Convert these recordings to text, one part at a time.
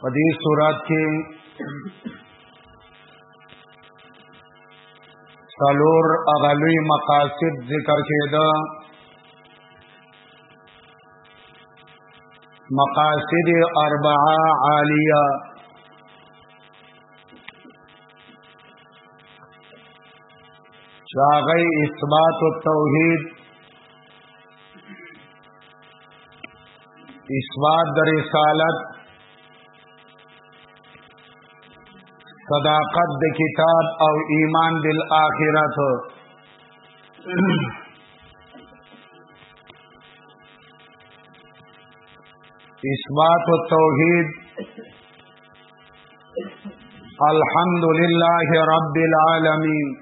په دې صورت کې سلور اغلوی مقاصد ذکر کېده مقاصد اربعه عالیه شاغی اثبات التوحید اثبات در رسالت صداقت د کتاب او ایمان بالآخرت اثبات التوحید الحمد لله رب العالمين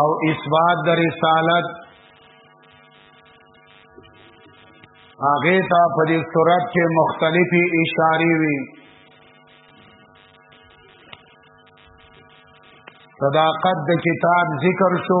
او اثبات د رسالت هغه ته په دې صورت کې مختلفي اشارې وي صداقت د کتاب ذکر شو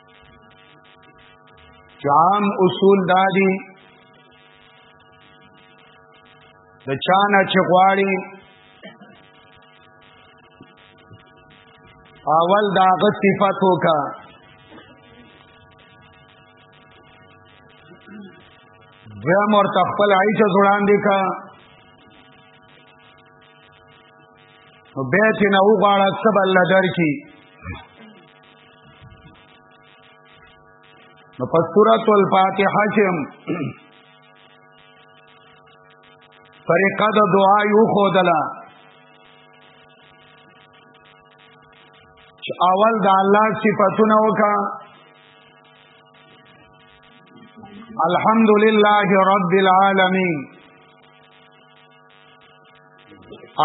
چې عام اصول دا دي د چانه چې غواړي اول دا غ صفات وکا بیا مور تخپل عیشه زړان دي کا نو بیت نه وغواړه سب الله درکې نو په سورۃ الفاتحه کې طریقه د دعا یو خودلا چې اول د الله صفاتونه وکا الحمدلله رب العالمین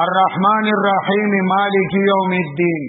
الرحمن الرحیم مالک یوم الدین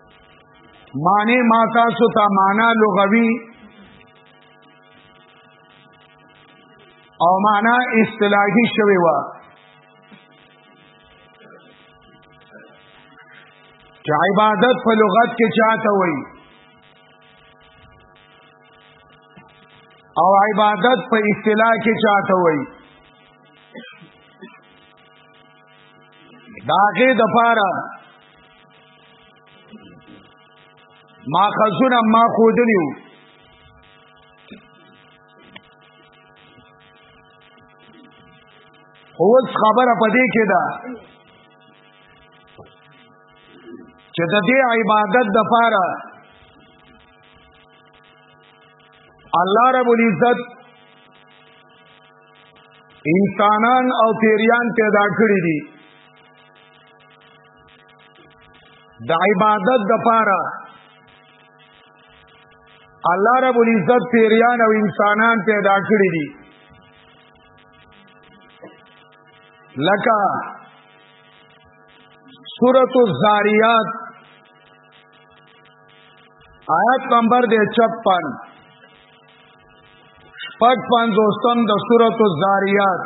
معنی ما تاسو ته معنا لغوي او معنا اصطلاحي شوی و چې عبادت په لغت کې چاته وایي او عبادت په اصطلاح کې چاته وایي داغه د پاره ما خزونه ما خودلیو اوس خبره پدې کې ده چې د دې عبادت د پاره الله رب العزت انسانان او پیریان پیدا کړی دي د عبادت د پاره الله رب العزت پیریان او انسانان پیدا کړی دي لکه سورۃ الزاریات آیت نمبر دے چپن پک پنزوستم دا سورت الزاریات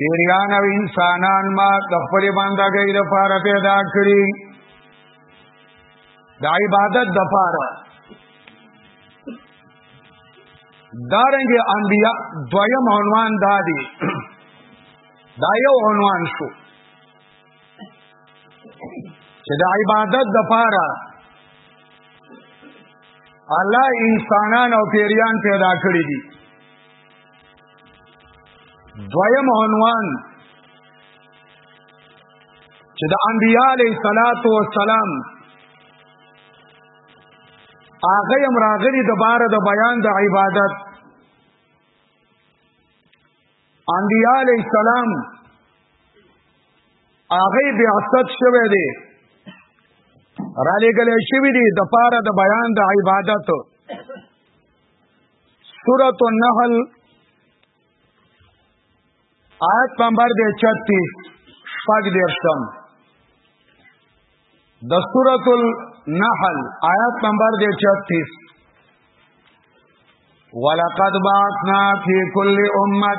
پیریان او انسانان ما د خپل بندګۍ لپاره پیدا کړی د عبادت لپاره دارنګ انبیا دویم عنوان دادی دا یو عنوان شو چې د عبادت د پاره الله انسانان او پیریان پیدا کړی دي دویم عنوان چې د انبیاء علی صلوات و سلام هغه هم راغلي د بار د بیان د عبادت انبیاء علی السلام هغه بعثت شوه دی را لګل شوی دی د پاره د بیان د عبادت سورۃ النحل آیت نمبر دے 36 شپږ دیرشم د سورۃ النحل آیت نمبر دے 36 ولقد بعثنا فی کل امه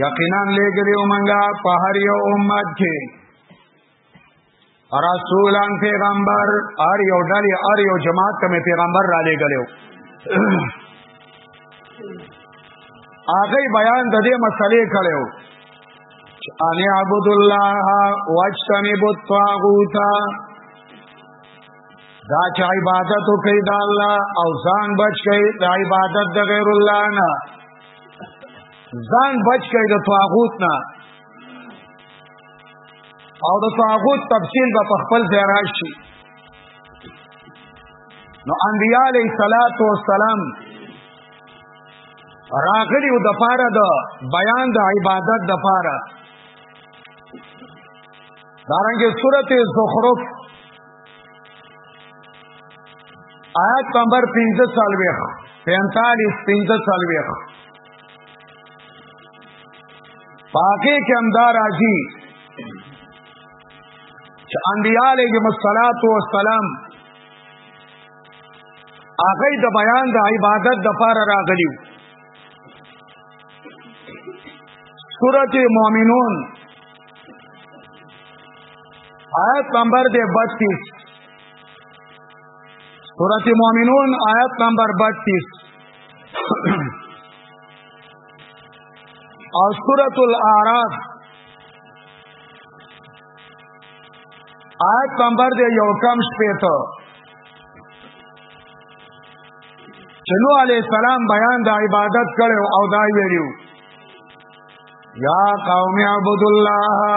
یقینا لګریو منګه په هر یو امت کې رسولان پیغمبر ار یو ډلې ار یو جماعت ته پیغمبر را لېګلو هغه بیان د دې مسلې کړو ان عبد الله واجتنب الطاغوت دا چې عبادت کوي د الله او ځان بچ کوي د عبادت د غیر الله نه ځان بچ کوي د طاغوت نه او د طاغوت تفصیل به په خپل ځای راشي نو انبیاء علیه الصلاۃ والسلام راغلی او د پاره د بیان د عبادت د پاره دارنګه سورته زخرف آیات نمبر 15 سالویخ 45 15 سالویخ پاکه کې همدا راځي چې انبیاء علیهم الصلاۃ والسلام هغه د بیان د عبادت د پاره راغلی سورۃ المؤمنون آیت نمبر 32 سورۃ المؤمنون آیت نمبر 32 او سورۃ الاعراف آیت نمبر دی یو کم شپېته چې نو علی السلام بیان د عبادت کړو او دا ویلو یا قوم اعبدوا الله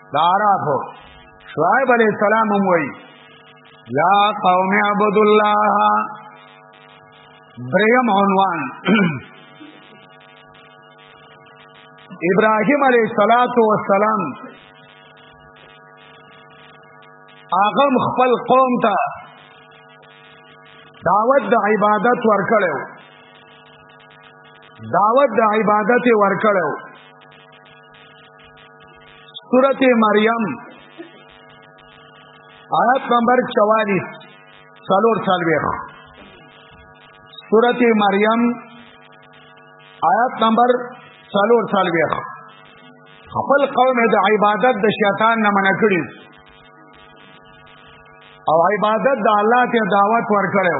دا عراف شعیب علیہ السلام هم وای یا قوم عبد الله دریم عنوان ابراهیم علیہ الصلات والسلام اغم خپل قوم ته دعوت د عبادت ورکړو دعوت د عبادت ورکړو سورت مریم آیت نمبر 44 سلور سلویخ سورت مریم آیت نمبر سلور سلویخ خپل قوم د عبادت د شیطان نه منع کړی او عبادت د الله ته دعوت ورکړو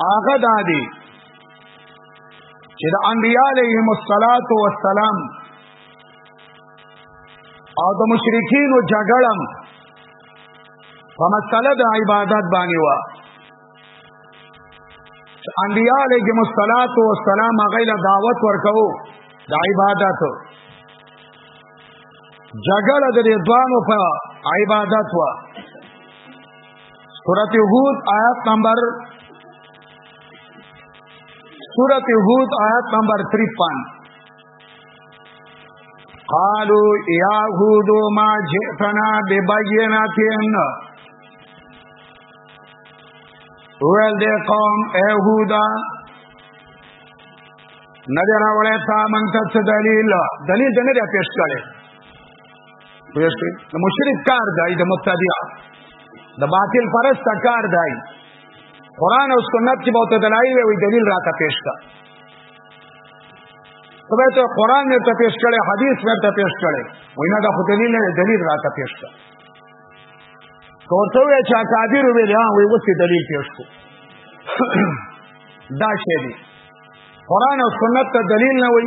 هغه دا دی چې د انبیاء علیهم الصلاۃ والسلام او د مشرکین او جګړم په مسله د عبادت باندې و انبیاء علیهم الصلاۃ والسلام هغه له دعوت ورکاو د عبادت جګړه د دوانو په عبادت و سورت هود آیات نمبر سورت هود آیات نمبر 53 قالوا يا هود ما جئتنا ببينات ویل دې قوم اے هودا نظر راوړې تا مونږ ته دلیل دلیل دې نه پیش کړي پوهیږئ د مشرک کار دی د مبتدع د باطل پرست کار دی قران او سنت کې به ته دلایل وي دلیل راته پیش کا ته به ته قران مې ته پیش کړي حدیث مې ته پیش کړي وینا دا خو دلیل نه دلیل راته پیش کا کوته وی چې اکابر وی له وی وسې دلیل پیش کو دا شی دی قران او سنت ته دلیل نه وي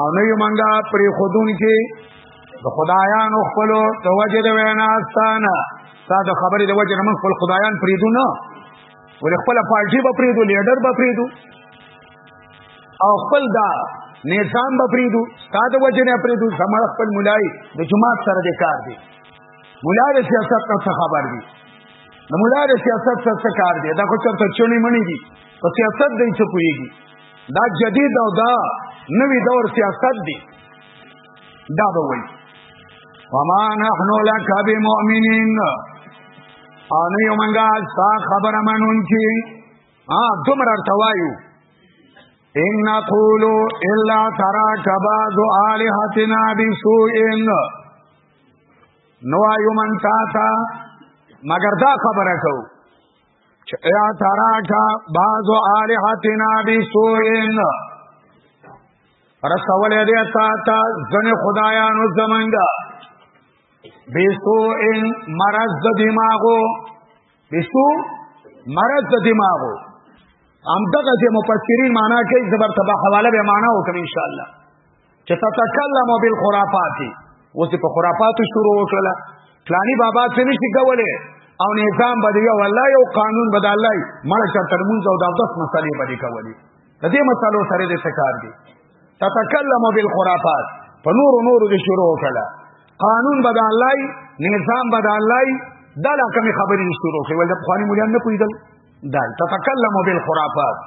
او نه یو منګه پرې خودون کې د خدایانو خپل د وجه د وینا ستانه تا د خبرې د وجه موږ خپل خدایان پریدو نه ول خپل پارټي به پریدو لیډر به پریدو او خپل دا نظام به پریدو تا د وجه نه پریدو زموږ خپل مولای د جماعت سره د کار دی مولای د سیاست نه خبر دی د مولای د سیاست سره کار دی دا خو چرته چونی منی دی په سیاست دی څه کویږي دا جدید او دا نوی دور سیاست دی دا به وایي وما نحن لك بمؤمنين ان یو منګه ستا خبره منون کی ها دومره توایو ان نقول الا تراك بعض الهتنا بسوء نو ایو من تا تا مگر دا خبره کوو ایا تراکا بعض الہتنا بسوئن رسول دې تا تا ځن خدایانو زمنګا بسوئن مرض د دماغو بسو مرض د دماغو هم دغه مفسرین معنا کوي زبر تبع حواله به معنا وکړي ان شاء الله چې تتکلم بالخرافات اوس په خرافات شروع وکړه پلانی بابا څه نشي کوله او نظام به یو الله یو قانون به الله مړ چا تر مونږ او د اودس مسلې به کولی د دې مسلو سره د سکار دي تتکلم بالخرافات په نور نور دې شروع وکړه قانون به الله نظام به الله دا لا کوم خبرې شروع کړي ول د بخاری مولان نه پویدل دا تتکلم بالخرافات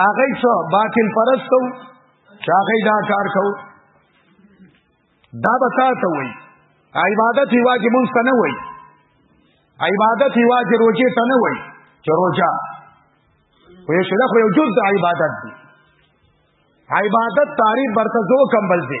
هغه څو باطل پرستو چې هغه دا کار کو دا به تاسو وای عبادت یې واجب مونږ نه وای عبادت یې واجب روزه ته نه وای چې روزه خو یې شله خو یو جز د عبادت دی عبادت تعریف برته زو کمبل دی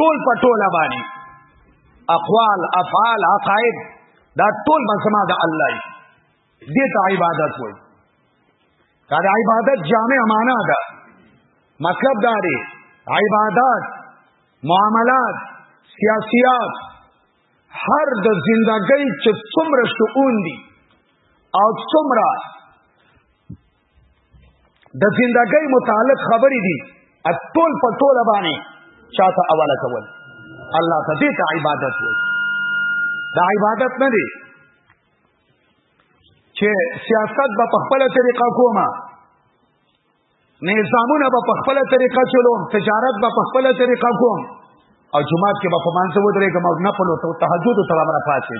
ټول په ټول باندې اقوال افعال عقائد دا ټول بنسما د الله دې ته عبادت وایي دا د عبادت جامع معنا ده مطلب دا دی عبادت معاملات سیاسیات هر د زندګۍ چې څومره شؤون دي او څومره د زندګۍ متعلق خبرې دي ټول په ټول باندې چاته اوله کول الله ته دې ته عبادت وي دا عبادت نه دی چې سیاست به په خپل طریقه کومه نظامونه به په خپل طریقه چلوم تجارت به په خپل طریقه کوم او جمعات کې به په مانځه ودرېږم او نه په لوتو تهجد ته به مره پاتې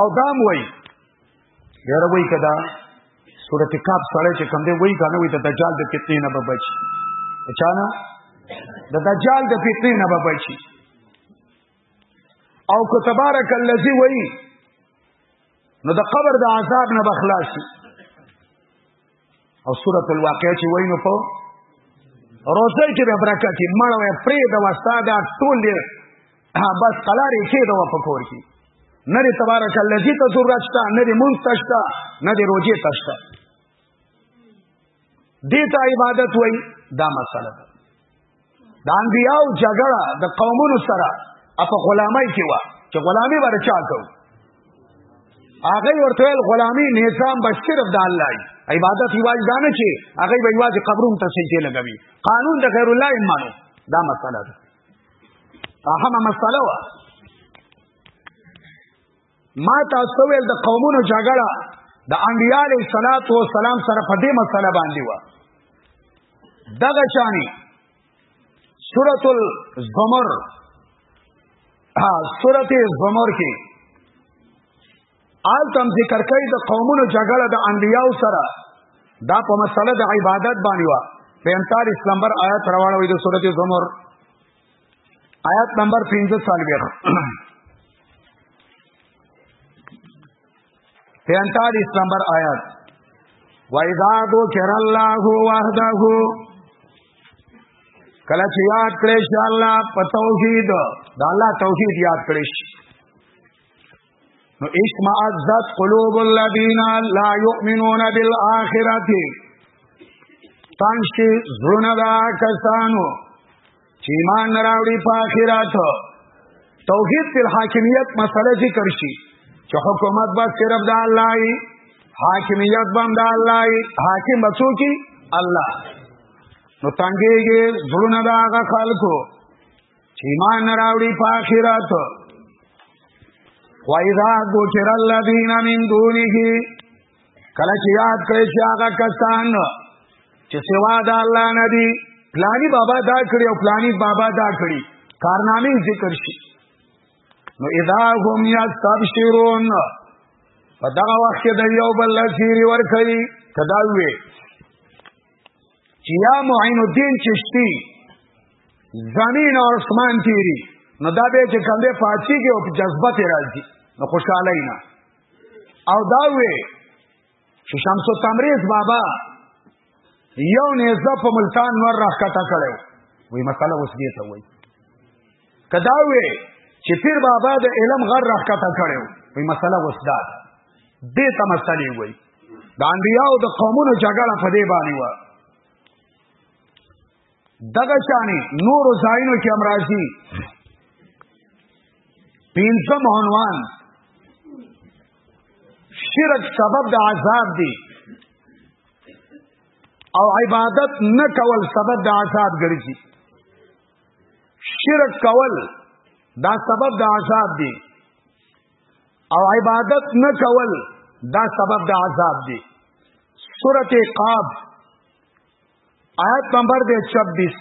او دام وای یاره وای کدا سورۃ کاف سره چې کوم دی وای کنه وای ته دجال د فتنې نه به بچي اچانا د دجال د فتنې نه به بچي او کو تبارک الذی وای نو د قبر د عذاب نه بخلاصي او سورۃ الواقعه چې وینو په روزه کې به برکت یې مړ وې پرې د واستا دا ټول دې بس قلارې کې دا په کور کې نری تبارک الذی تزرج تا نری مونږ تشتا نری روزه تشتا دې ته عبادت وای دا مسله ده د انبیاو جګړه د قومونو سره په غلامۍ کې و چې غلامي بر چا کو هغه ورته ویل غلامي نظام به صرف د الله عبادت یواز دانه چې هغه به یواز قبرونو ته سجده لګوي قانون د غیر الله ایمانو دا مسله ده اهمه مسله و ما تاسو ول د قومونو جګړه د انبیاله صلوات و سلام سره په دې مسله باندې و دغه چانی سورۃ الزمر ها سورۃ الزمر کې آل تم ذکر کوي د قومونو جګړه د انبیاو سره دا په مسله د عبادت باندې و 45 نمبر آیت روانه وي د سورته زمر آیات نمبر 15 سالویخ پینتالیس نمبر آیات وَإِذَا ذُكِرَ اللَّهُ وَحْدَهُ کله چې یاد کړئ چې الله په توحید د الله توحید یاد کړئ نو اشمعزت قلوب الذين لا يؤمنون بالآخرة تنشی زرونه دا کسانو چې ایمان راوړي په آخرت توحید پر حاکمیت مسله ذکر شي چې حکومت به صرف د الله وي حاکمیت به د الله وي حاکم به څوک الله نو تنګيږي زړونه دا خلکو چې ایمان نه راوړي په آخرت وایذا ذکر الذین من دونه کله چې یاد کړئ چې هغه کسان چې سوا د الله نه دي پلانی بابا دا کړی او پلانی بابا دا کړی کارنامې ذکر شي نو اذا هم یستبشرون په دغه وخت کې د یو بل لسیری ور کوي کدا وی چې یا معین الدین چشتی زمین او اسمان تیری نو دا به چې کم دی پاتې کې او جذبه ته راځي نو خوشاله نه او دا وې چې شمس تمریز بابا یو نیزه په ملتان ور راخته کړو وې مسله اوس دې ته وې کدا وې چې پیر بابا د علم غر راخته کړو وې مسله اوس دا دې ته مسلې وای د انډیاو د قومونو جګړه په دې باندې و دغه شانې نور زاینو کې امراضي پینځم عنوان شرک سبب د عذاب دی او عبادت نه کول سبب د عذاب ګرځي شرک کول دا سبب د عذاب دی او عبادت نه کول دا سبب د عذاب دی سورته قاب آیت نمبر 26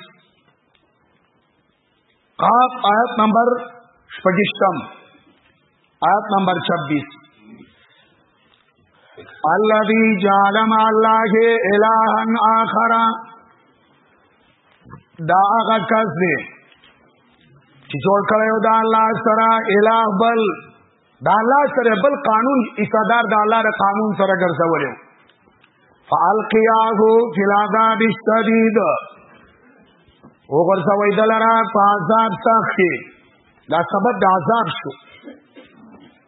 قاب آیت نمبر 25 آیت نمبر 26 الذي جعل مع الله الها اخر دا هغه کس دی چې جوړ کړی و دا الله سره الہ بل دا الله سره بل قانون استدار دا الله د قانون سره ګرځولې فالقیاه فی العذاب الشدید او ګرځوي دلاره په عذاب سخت دا سبب د عذاب شو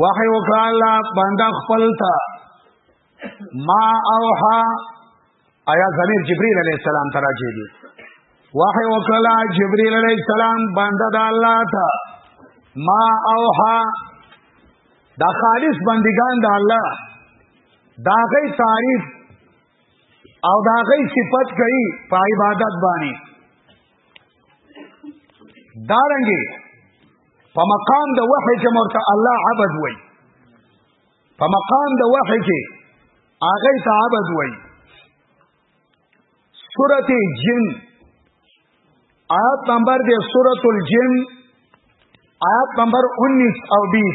وحی وکړه الله بنده خپل ته ما اوها آیا زمیر جبرئیل علیہ السلام ته راځي دي وحی وکړه جبرئیل علیہ السلام بنده د الله ته ما اوها دا خالص بندگان د الله دا غي تعریف او دا غي صفت کوي په عبادت باندې دارنګي په مقام د وحی کې مرته الله عبد وای په مقام د وحی کې هغه ته عبد وای سورته جن آیات نمبر دې سورۃ الجن آیات نمبر 19 او 20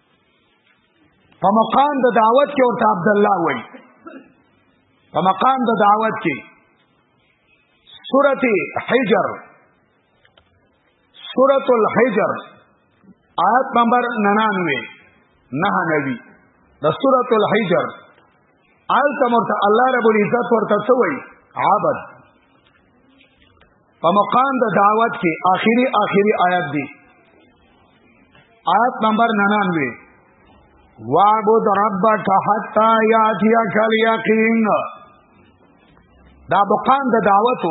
په مقام د دعوت کې ورته عبد الله وای په مقام د دعوت کې سورته حجر سورۃ الحجر آیت نمبر 99 نه نبی د سورۃ الحجر آل تمرته الله رب العزت ورته سوئی عبد په مقام د دعوت کې آخري آخري آیات دی آیت نمبر 99 وعبد ربک حتا یاتیک الیقین دا مقام د دعوت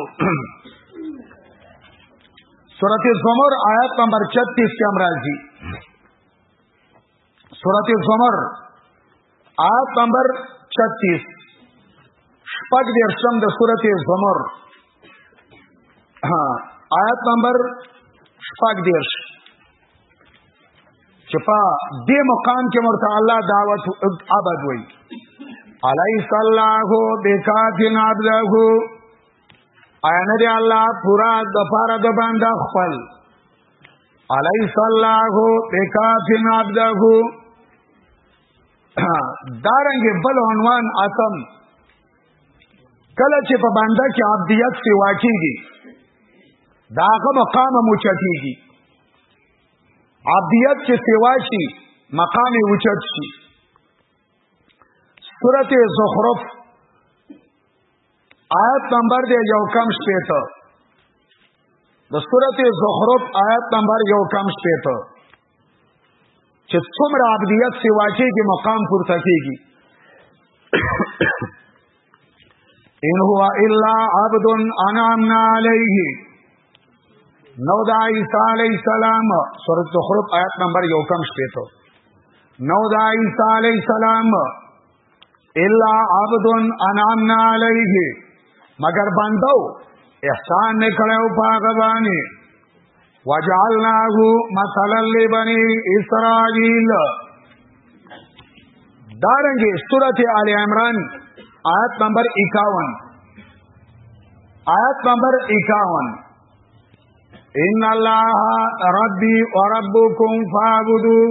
سورۃ الزمر آیت نمبر 36 کې امراضی سورت زمر آیت نمبر 36 شپږ درشم د سورت زمر ها آیت نمبر شپږ درش چپا دې مقام کې مرته الله دعوت عبد وای علیس الله بکافن عبده آیا نه دی الله پورا د پاره د بنده خپل الیس الله بکافن عبده دارنګ بل عنوان اتم کله چې په بنده کې عبدیت سی واقعي داغه مقام موچتیږي عبدیت چې سیوا شي مقام اوچت شي سورته زخرف آیت نمبر دی یو کم شپیته د سورته زخرف آیت نمبر یو کم شپیته چې څومره عبدیت سی واچي کې مقام پورته کیږي ان هو الا عبد انعمنا علیه نو دا عیسی علیہ السلام سورۃ زخرف آیت نمبر یو کم شپیته نو دا عیسی علیہ السلام الا عبد انعمنا علیه مگر بندو احسان نکړو پاګ باندې وجعلناه مثلا لبني اسرائيل دارنګه سورته ال عمران آیت نمبر 51 آیت نمبر 51 ان الله ربي وربكم فاعبدوا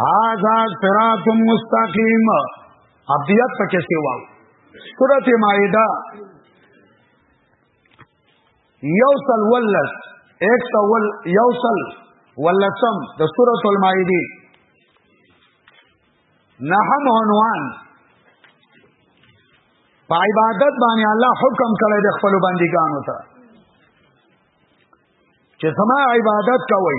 هاذا صراط مستقیم ابدیت پکې سیوا سورته مائده یوصل ولس ایک سو ول یوصل ولسم د سورۃ المائده نحم عنوان په عبادت باندې الله حکم کړی د خپل بندګانو ته چې سما عبادت کوئ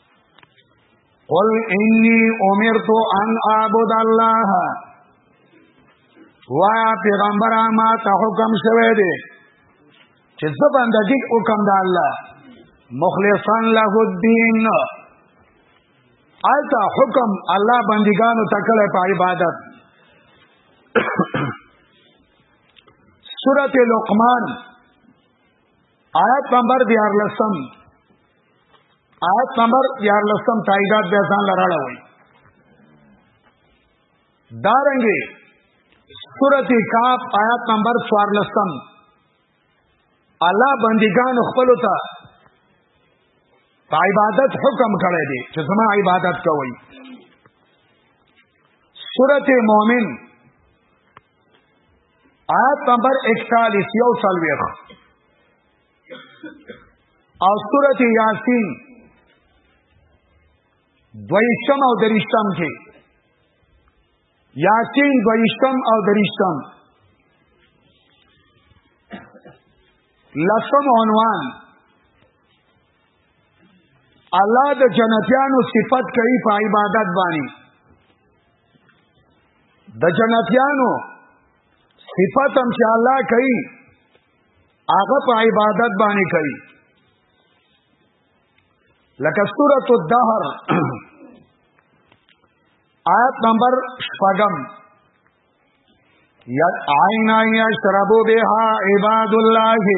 قل انی امرت ان اعبد الله وایا پیغمبر ما ته حکم شوه دی چې زه بندګي حکم د الله مخلصان له الدين آلتا حکم الله بندګانو تکړه په عبادت سورت لقمان آیت نمبر دیار لسم آیت نمبر 14 لسم تاییدات بیا ځان لراړه وای دارنګي سورته کاف آیت نمبر 14 لسم الله بندگان خپل ته په عبادت حکم کړی دی چې زما عبادت کوئ سورته مؤمن آیت نمبر 41 یو سلویخ او سورت یاسین دویشتم او دریشتم کې یاسین دویشتم او دریشتم لسم عنوان الله د جنتیانو صفت کوي په عبادت باندې د جنتیانو صفت هم چې الله کوي هغه په عبادت باندې کوي لکه سورۃ الدهر آیت نمبر شپږم یا عینا یشربو بها عباد الله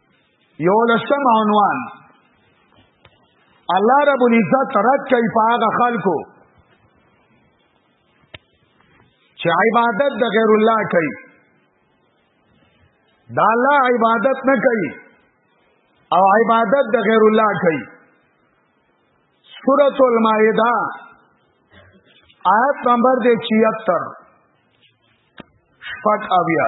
یو لسم عنوان الله رب العزت رد کوي په هغه خلکو چې عبادت د غیر الله کوي دا الله عبادت نه کوي او عبادت د غیر الله کوي سورۃ المائده آیت نمبر دے چیتر شپک آبیا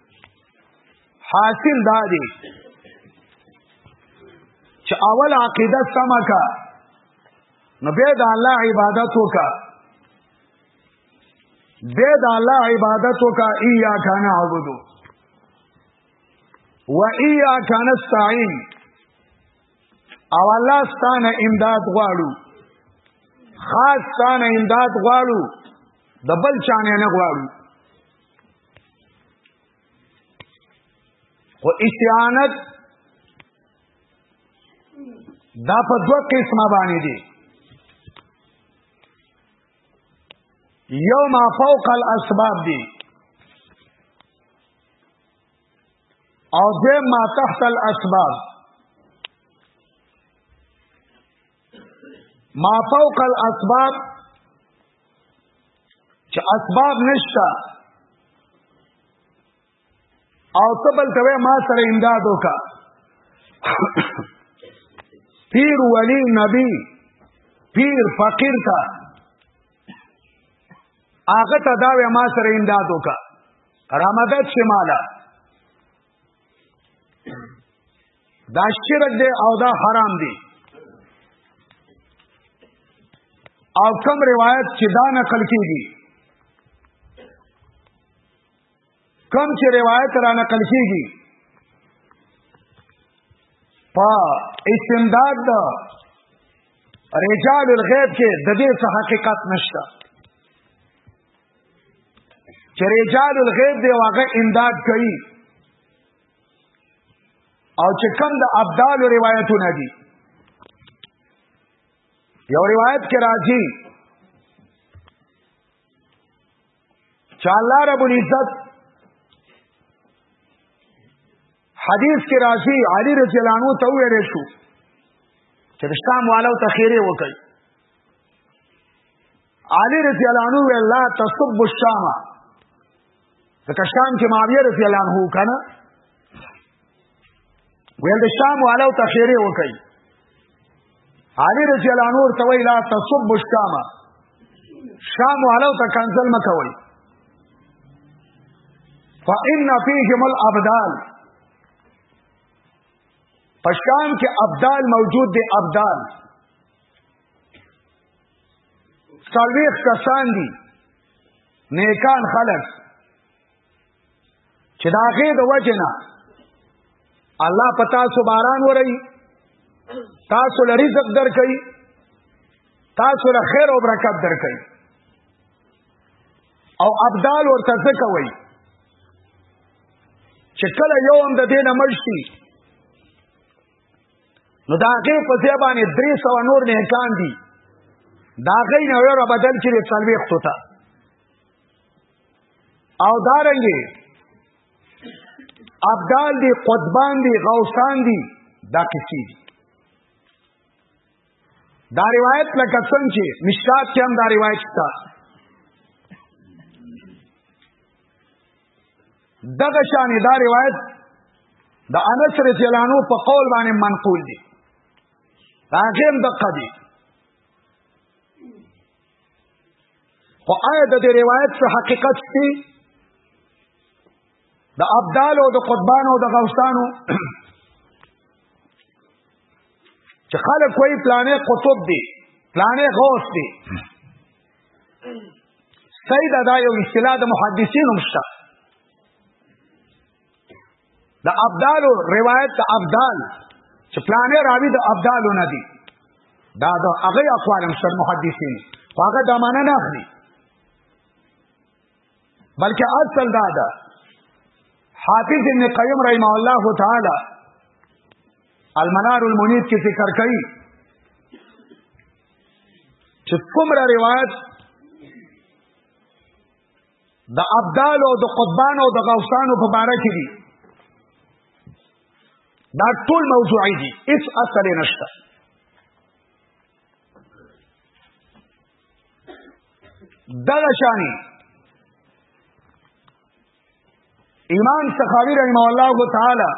حاصل دا دی چې اول عقیده سم کا نو به د الله عبادت وکا به د الله عبادت وکا ایا کان عبدو و ایا کان استعين او الله ستانه امداد غواړو خاص ستانه امداد غواړو د بل چانه نه غواړو خو استعانت دا په دوه قسمه باندې دي یو ما فوق الاسباب دي او دې ما تحت الاسباب ما فوق الاسباب چې اسباب نشتا او تبل ته ما سره امداد وکا پیر ولی نبی پیر فقیر تا هغه ته دا ما سره امداد وکا رامدد شماله دا شرک دی او دا حرام دی او کم روایت چې دا نقل کیږي کم چې روایت را نقل کیږي په استمداد د رجال الغیب کې د دې څه حقیقت نشته چې رجال الغیب دی واغه امداد کوي او چې کم د ابدال روایتونه دي یو روایت کې راځي چې الله رب العزت حدیث کې راځي علی رضی الله عنه ته ویل شو چې د شام والو ته خیره وکړي علی رضی الله عنه وی لا تصب الشام ځکه شام کې معاویه رضی الله عنه کنه ویل د شام والو ته خیره وکړي علی رضی الله عنه ورته وی لا تصب الشام شام والو ته کنزل مکوي فإن فيهم الأبدال پشکان کې ابدال موجود دي ابدال سلویخ کسان دي نیکان خلق چې دا غې د وجنه الله پتا سو باران ورئی تاسو لري رزق درکې تاسو له خیر او برکت درکې او ابدال ورته څه کوي چې کله یو هم د دینه مړ شي نو دا غي په ځای باندې 300 نور نه کان دي دا غي نه ور بدل کړي څلوي خطوطه او دارنګي ابدال دي قطبان دي غوثان دي دا کسی دي دا روایت لکه څنګه چې مشکات کې هم دا روایت شته دغه شان دا روایت د انس رضی الله عنه په قول باندې منقول دي هغه هم دقه دي خو آیا د دې روایت څخه حقیقت شته د ابدال او د قطبان او د غوثانو چې خلک کوئی پلانې قطب دي پلانې غوث دي سید دا یو اصطلاح د محدثینو مشته د ابدال روایت د ابدال چې پلانې راوی د ابدالو نه دی دا د هغه اقوال مشته محدثین هغه دا معنی نه اخلي بلکې اصل دا ده حافظ ابن قیم رحمه الله تعالی المنار المنیر کې ذکر کوي چې کومره روایت د ابدال او د قطبان او د غوثانو په باره کې دي دا ټول موضوعي دي هیڅ اصل نشته دغه شانی امام سخاوی رحمه الله تعالی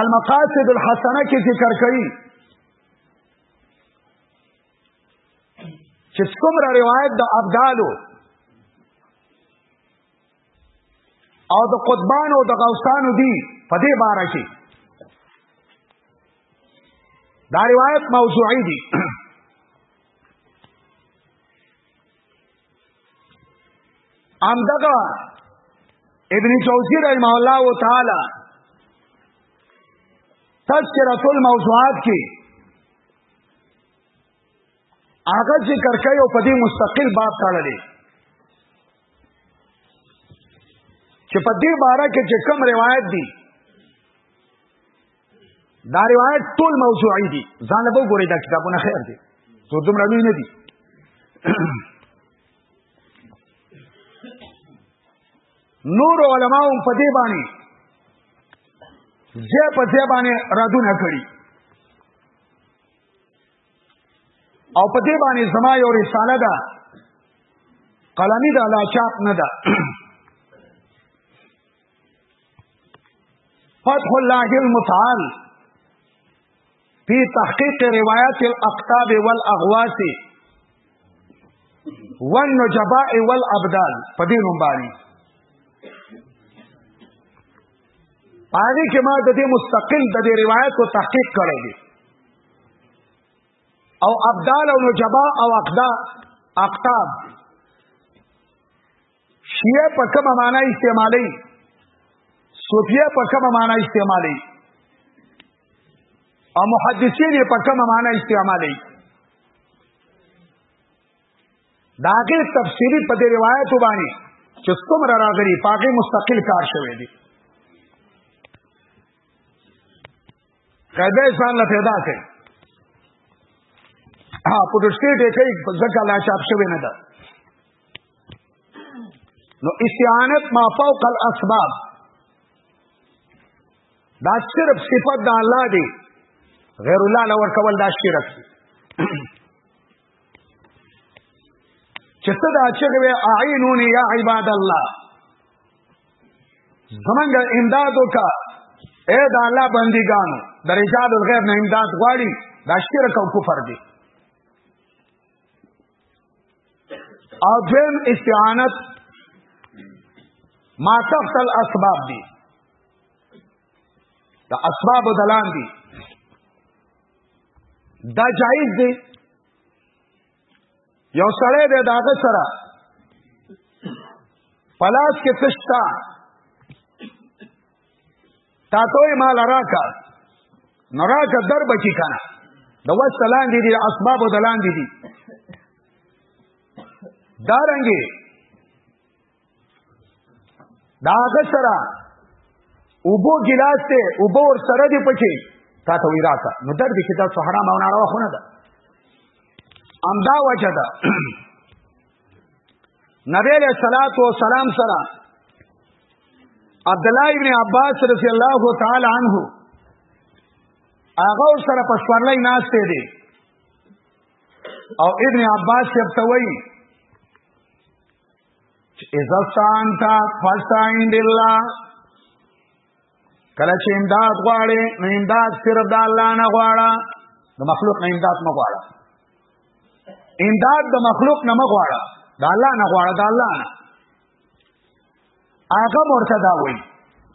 المقاصد الحسنه کې ذکر کړي چې څومره روایت د ابدالو او د قطبان او د غوثانو دی په دې باره کې دا روایت موضوعی دی ام دغه ابن جوزی رحمه الله تعالی تذکرۃ الموضوعات کې هغه ذکر کوي او په دې مستقل باب تړلې چې په دې باره کې چې کوم روایت دي دا روایت ټول موضوعي دي ځان له وګورئ دا کتابونه خیر دي څو دومره لوی نه دي نور علماء هم په دې باندې ځای په ځای باندې رادونه کړي او په دې باندې زما یو رساله ده قلمی ده لا چاپ نه ده فتح الله المتعال فی تحقیق روایت الاقتاب والاغواس والنجباء والابدال په دې نوم باندې هغه کې ما د دې مستقل د دې روایت او تحقیق کړی دی او ابدال او نجبا او اقدا اقتاب شیعه په کومه معنا استعمالي صوفیه په کومه معنا استعمالي او محدثین په کومه معنا استعمالي دا کې تفسیری په دې روایت باندې چې څومره راغلي پاګه مستقل کار شوی دی قاعده ځان له پیدا کړي ها پروتستانت یې کوي په ځکه لا چاپ شوی نه ده نو استعانت ما فوق الاسباب دا صرف صفت د الله دی غیر الله لور کول دا شرک چې څه دا چغې وې اعینونی یا عباد الله زمونږ امداد وکا اے دا الله بندګانو د رجال الغیب نه امداد غواړي دا شرک او کفر دی او دویم استعانت ما تحت الاسباب دی دا اسباب دلان دی دا جایز دی یو سړی دی د هغه سره په لاس کې څه شته تا ته یې مال راکړه نو راکړه در به کي که نه د وس ته لاندې دي د اسبابو ته لاندې دي دارنګې دا هغه سره اوبو ګلاس ته اوبو ور سره دی پکې تا ته وی راکا نو در دې چې دا څه حرام او ناروا خونه ده امدا وجه ده نبی علیہ الصلوۃ والسلام سره عبد الله ابن عباس رضی الله تعالی عنہ هغه سره په سوړلای ناشته دي او ابن عباس یې ته وایي اذا استعنت فاستعن بالله کله چې امداد غواړې نو امداد صرف د الله نه غواړه د مخلوق نه امداد نه غواړه امداد د مخلوق نه مغواړه د الله نه غواړه د الله نه هغه ورته دا وایي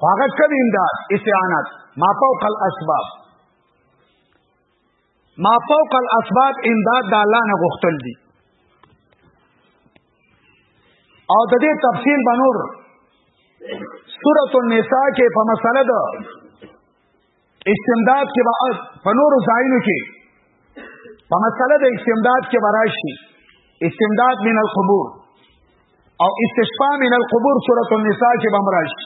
هغه کوم امداد استعانت ما فوق الاسباب ما فوق الاسباب امداد د الله نه غوښتل دي او د دې تفصیل بنور سورۃ النساء کې په مسله ده استمداد کې بعد په نور ځایونو کې په مسله د استمداد کې براشي استمداد من القبور او استشفاء من القبور سورۃ النساء کې بمراشي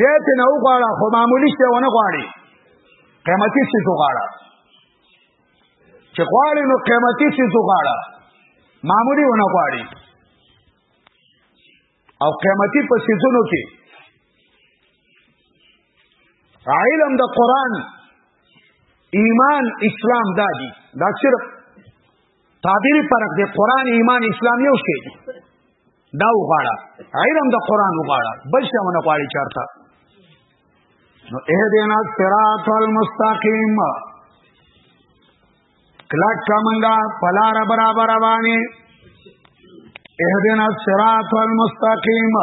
بیا ته نه وغواړه خو معمولی شی ونه غواړي قیمتي شی وغواړه چې غواړي نو قیمتي شی وغواړه معمولی ونه غواړي او قیمتي په سيزونو کې علم د قران ایمان اسلام دادی دا صرف تعبیر فرق دی قران ایمان اسلام یو شی دی دا وغواړه علم د قران وغواړه بل څه ونه غواړي چارته نو اهدینا الصراط المستقیم کلک کمنګا پلار برابر باندې اهدینا الصراط المستقیم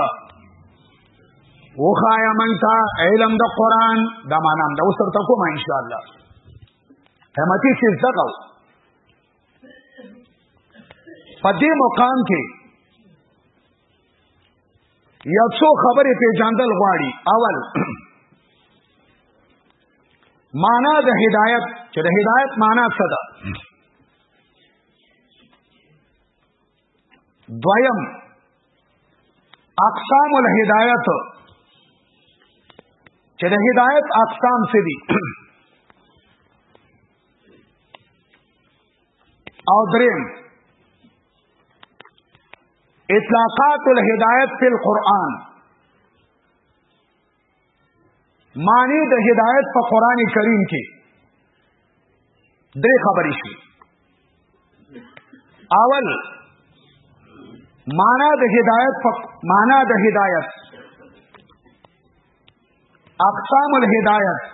وخایا منتا علم د قران دا معنا دا وسر تکو ما ان شاء الله همتی شي زغو په دې مقام کې یا څو خبرې پیژاندل غواړي اول معنا د هدایت چې د هدایت معنا څه ده دویم اقسام الهدایت چې د هدایت اقسام څه دي او دریم اطلاقات الهدایت فی القرآن معنی د هدایت په قران کریم کې درې خبرې شي اول معنا د هدایت په معنا د هدایت اقسام الهدایت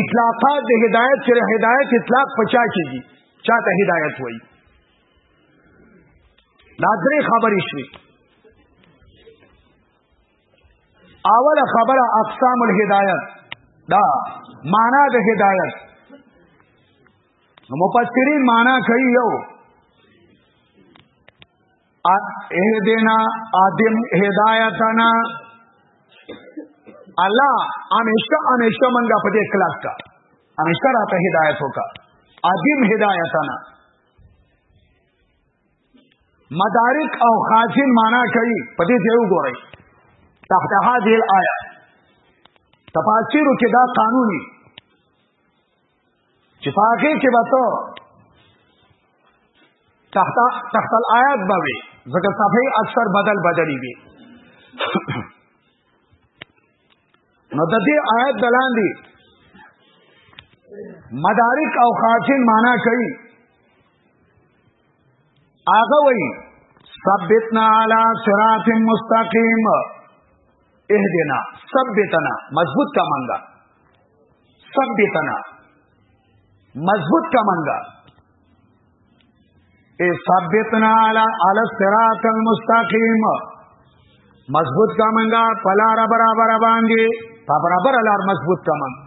اطلاقات د هدایت چې هدایت اطلاق پچا کیږي چاته هدایت وایي دا درې خبرې شوې اوله خبره اقسام الهدایت دا معنا د هدایت نو مفسرین معنا کوي یو اهدنا ادم هدایتنا الله همیشه همیشه منګه په دې کلاک کا همیشه راته هدایت وکا ادم هدایتنا مدارک او خازن معنا کوي په دې ځای وګورئ تحت هذه الايه تفاسیر کې دا قانوني چې پاکه کې به ته تحت تحت الآیات به وي ځکه صفحه اکثر بدل بدلی وي نو د دې آیت دلاندې مدارک او خاتم معنا کوي هغه وی ثبتنا علی صراط مستقیم اهدنا ثبتنا مضبوط کا منګه ثبتنا مضبوط کا منګه اے ثبتنا علی علی صراط المستقیم مضبوط کا منګه پلار برابر باندې په برابر لار مضبوط کا منګه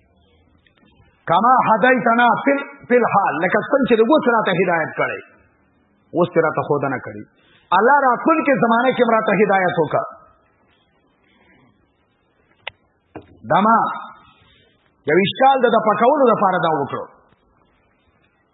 کما هدایتنا فل فل حال لکه څنګه چې دغه سره ته هدایت کړي اوس تر ته خود نه کړي الله را کول کې زمانه کې مراته هدایت وکا دما یو اشکال د پکولو لپاره دا وکړو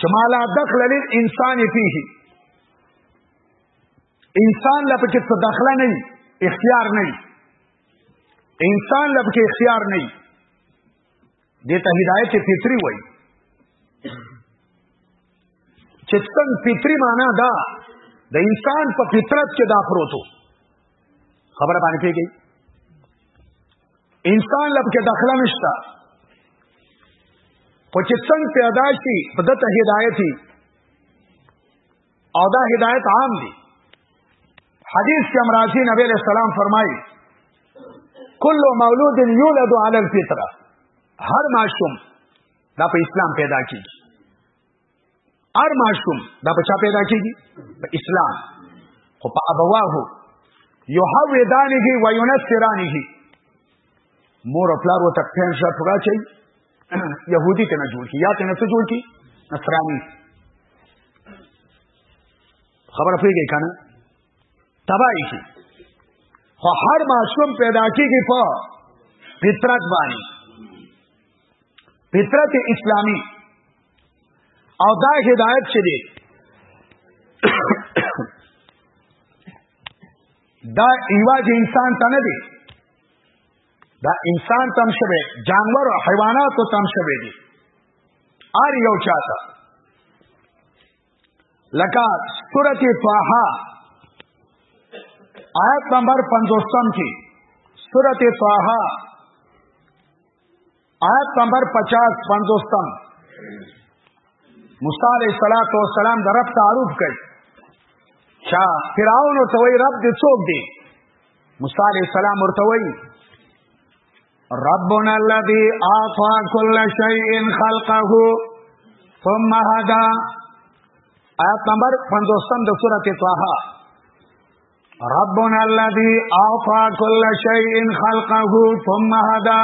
چې ما لا دخل للانسان فيه انسان لا پکې څه داخله نه وي اختیار نه وي انسان لا پکې اختیار نه وي دې ته هدایت فطری وایي چې څنګه فطری معنا دا د انسان په فطرت کې دا پروتو خبره باندې پیږي انسان لب کې داخله نشته خو چې څنګه پیدا شي په دته هدایتي او دا هدایت عام دي حدیث کې امراضی نبی علیہ السلام فرمایي کل مولود یولد علی الفطره هر ماشوم دا په اسلام پیدا کیږي ار ماشوم دا په چا پیدا کیږي په اسلام خو په ابواه یو هو ودانه و یونسرانه مور او پلار وته پین شا پورا چي يهودي ته نه جوړ کی یا ته نه جوړ کی نصراني خبره پیږي کنه تباہی کی خو هر ماشوم پیدا کیږي په فطرت باندې فطرت اسلامي او دا هدایت چې دی دا ایواز انسان ته نه دی دا انسان تم شوه جانور او حیوانات تم شوه دي ار یو چاته لکه سورته طه آیت نمبر 50 کې سورته طه آیت نمبر 50 پنځوستم موسی علیہ الصلوۃ والسلام د رب تعارف کوي چا فرعون ته وی رب دې څوک دی موسی علیہ السلام ورته وی ربنا الذي اعطى كل شيء خلقه ثم هدى آیت نمبر 50 د سورته طه ربنا الذي اعطى كل شيء خلقه ثم هدى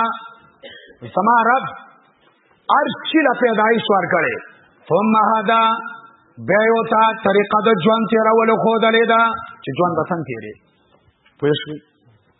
سما رب ارشی لا پیدایش ور کړي ثم هدا بیا یو تا طریقه د ژوند تیرولو خو دلې دا چې ژوند به څنګه تیرې پوه شئ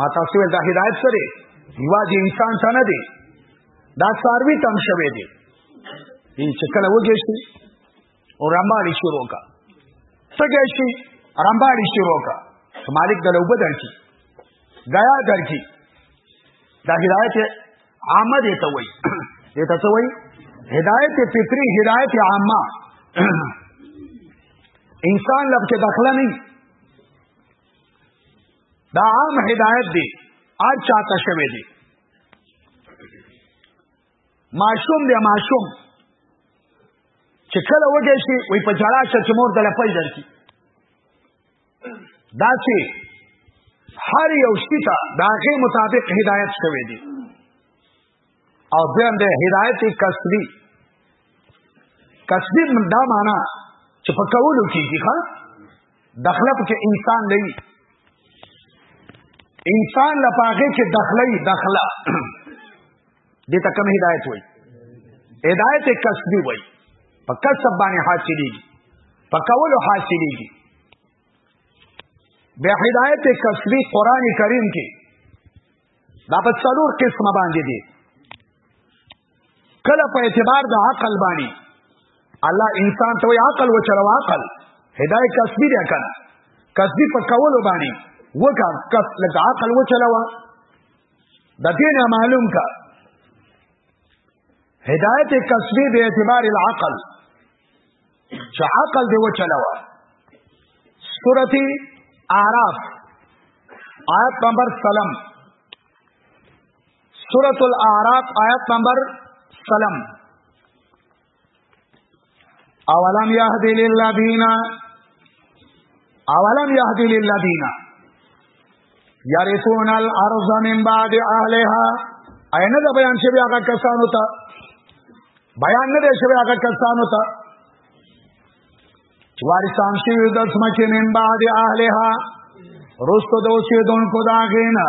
ما تاسو ته هدایت سره یوا دی انسان ته نه دی دا ساروی تم شوه دی ان چې کله وږي شي او رمباړي شروع کا څنګه شي رمباړي شروع کا مالک د لوبه درکې غیا درکې دا هدایت عامه دی ته وای دی ته وای هدایت فطری هدایت عامه انسان لب کې داخله نه دا عام هدایت دی اج چاته شوی دی ماشوم دی ماشوم چې کله وږی شي وای په جړا شي چې مور دله پي درکې دا چې هر یو شي ته دا غي مطابق هدایت شوی دی او دویم د هدایت کسبی کسبی دا معنا چې په کولو کېږي ښا دخله کې انسان دی انسان لپاره کې دخله دخله دې ته کوم هدایت وای هدایت کسبی وای په کسب باندې حاصلېږي په کولو حاصلېږي بیا هدایت کسبی قران کریم کې دا په څلور قسمه باندې دي کله په اعتبار د عقل باندې الله انسان ته عقل وچلو عقل هدايه کسبی دی کنه کسبی په کولو باندې وکړه کس لږ عقل وچلو د دې نه معلوم کا هدایت کسبی به اعتبار العقل چې عقل دی وچلاوه سورته اعراف آیت نمبر سلام سورة الاعراف آیت نمبر سلام اولم یهدی للذین اولم یهدی للذین یارثون الارض من بعد اهلها اینه دا بیان شوی هغه کسانو ته بیان نه دی شوی هغه کسانو ته وارثان شوی د سمکه من بعد اهلها رستو د اوسېدونکو دا غینا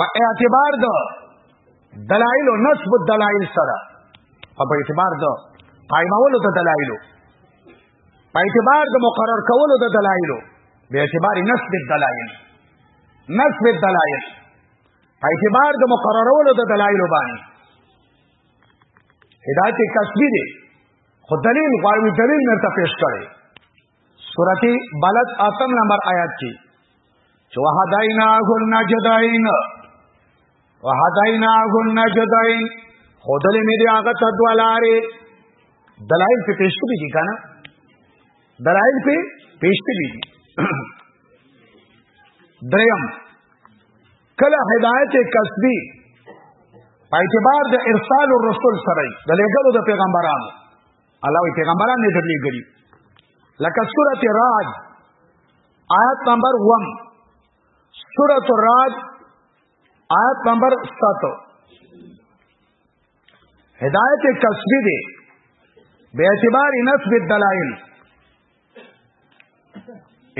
په اعتبار د دلایل او نسب الدلایل سره په اعتبار د قائمولو د دلایل په اعتبار د مقرر کولو د دلایل په اعتبار نسب الدلایل نسب الدلایل په اعتبار د مقررولو د دلایل باندې هدایت کسبی دی خو دلیل غواړي دلیل نه تفیش کړي سورته بلد اتم نمبر آیات کې چې وهداینا غل نجداین وهداینا غل نجداین خودلې مې دی هغه ته دولارې دلایل په پیش کړی دي کنه دلایل په پیش کړی دي دریم کله هدایت کسبی په اعتبار د ارسال الرسول سره د لګلو د پیغمبرانو الله وی پیغمبران دې درلې ګری لکه سورته رعد آیت نمبر 1 سورته رعد آیت نمبر 7 هدایت کسبی دی به اعتبار نسب الدلائل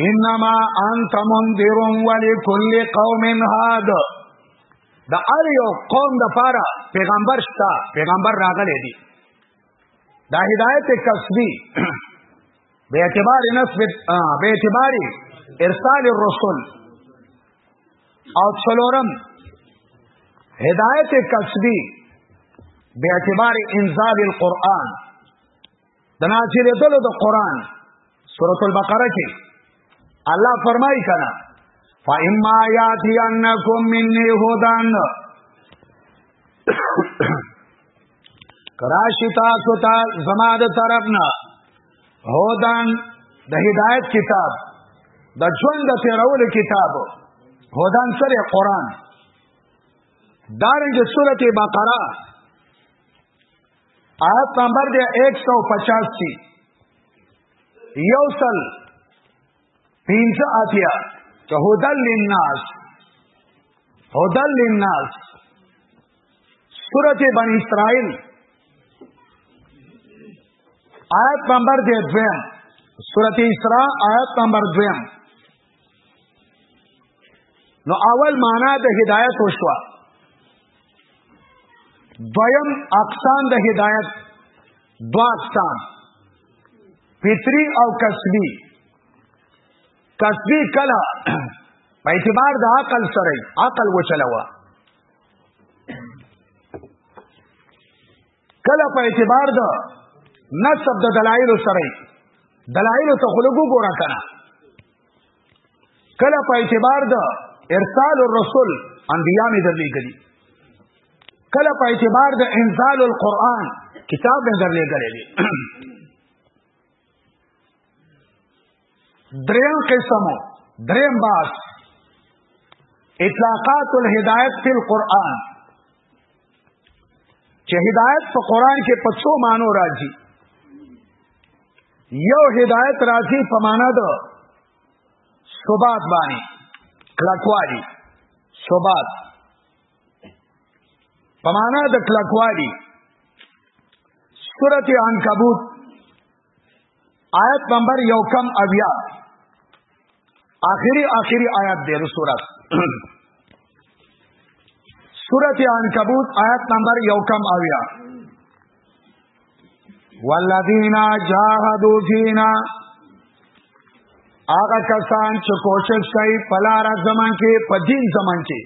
انما انت منذر ولكل قوم هاد د ار یو قوم د پاره پیغمبر شته پیغمبر راغلی دی دا هدایت کسبی به اعتبار نسب به اعتبار ارسال الرسل او څلورم هدایت کسبی به اعتبار انزال القرآن د نازلېدلو د قرآن سورۃ البقره کې الله فرمایي کنا فاما یاتینکم منی هدن کراشی تاسو ته زما د طرف نه هدن د هدایت کتاب د ژوند د تیرول کتاب هدن سره قران دارنګه سورته بقره آیت نمبر دی 185 یوصل پینځه اتیا ته هدل للناس هدل للناس سورته بنی اسرائیل آیت نمبر دی دویم سورته اسراء آیت نمبر دویم نو اول معنا د هدایت وشوه دویم اقسام د هدایت دو اقسام فطری او کسبی کسبی کلا په اعتبار د عقل سره عقل وچلوه کله په اعتبار ده نسب د دلایل سره دلایل ته خلګو ګورا کنه کله په اعتبار ده ارسال الرسول انبیاء می درلې کړي کله په اعتبار ده انزال القرآن کتاب می درلې کړي دریم قسم دریم باس اطلاقات الهدایت فی القرآن چې هدایت په قرآن کې په څو مانو راځي یو هدایت راځي په معنا د ثبات باندې کلکوالی ثبات په معنا د کلکوالی سورته عنکبوت آیت نمبر یو کم اویا آخری آخری آیت دے سورت سورت عنکبوت آیت نمبر یو کم اویا والذین جاهدوا فینا هغه کسان چې کوشش کوي په لار زمان کې په دین زمان کې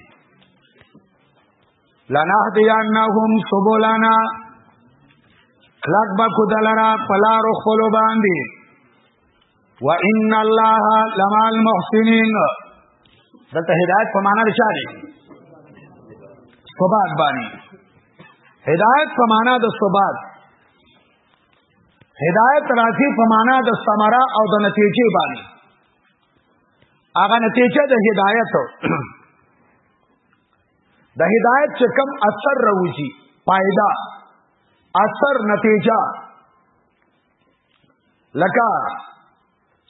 لنهدینهم سبولنا کلک با کدلرا پلار خلو باندی و ان الله لما المحسنین دلته هدایت په معنا رچا دی صبات باندې هدایت په معنا د صبات هدایت راځي په معنا د ثمره او د نتیجې باندې هغه نتیجه د هدایت د هدایت چې کم اثر راوځي پایدا اثر نتیجه لکه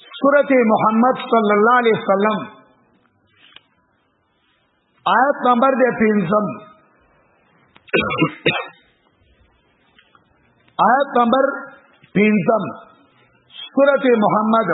سورت محمد صلی الله علیه وسلم آیت نمبر دے پینزم آیت نمبر پینزم سورت محمد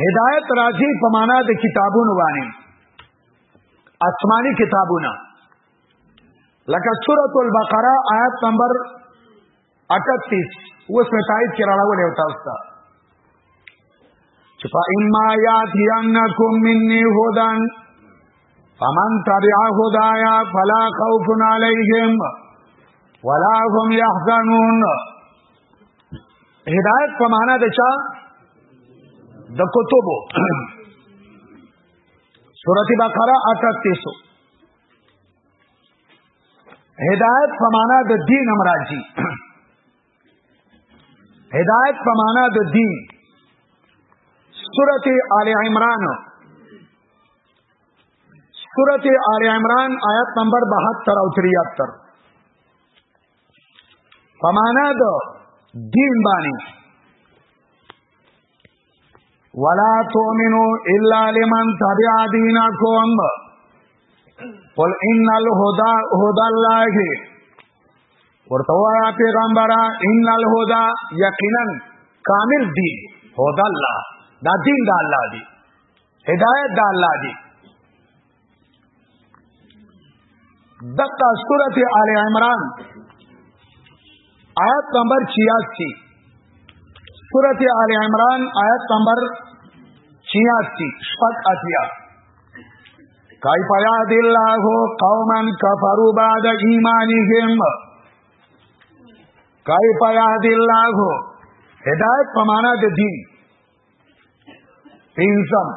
هدایت راځي په معنا د کتابونو باندې آسماني کتابونه لکه سورۃ البقره آیت نمبر 38 اوس مې تایید کړه راولې او تاسو ته چې فإما يأتينكم مني هدى فمن تبع هدايا فلا خوف عليهم ولا هم يحزنون هدایت په معنا د چا د کتبو سورت بقره آتا تیسو هدایت په معنا د دین هم راځي هدایت په معنا د دین سورت آل عمران سورت آل عمران آیت نمبر 72 او 73 په معنا د دین باندې ولا تؤمنو الا لمن تبع دینکم قل ان الهدى هدى الله ورته وایا پیغمبره ان الهدى یقینا کامل دین هدى الله دا دین د الله دی هدایت د الله دی دقا سورت آل عمران آیت نمبر 86 سورت آل عمران آیت نمبر 86 شپږ اتیا کیف یاد الله قوما کفروا بعد ایمانهم کیف یاد الله هدایت په معنا د دین پینځم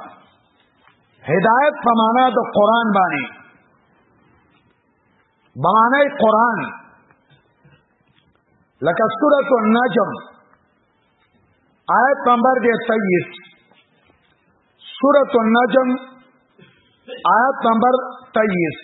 هدایت په معنا د قران باندې باندې قران لکه سورۃ النجم آیت نمبر 23 سورۃ النجم آیت نمبر 23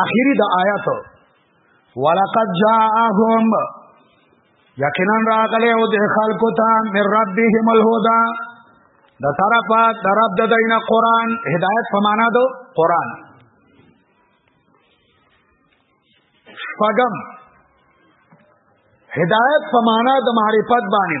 آخری د آیات ولقد جاءهم یقینا راغله او د خلکو ته من ربهم الهدى د طرفه د رب د دین قران هدایت په معنا دو قران شپږم هدایت په معنا د معرفت باندې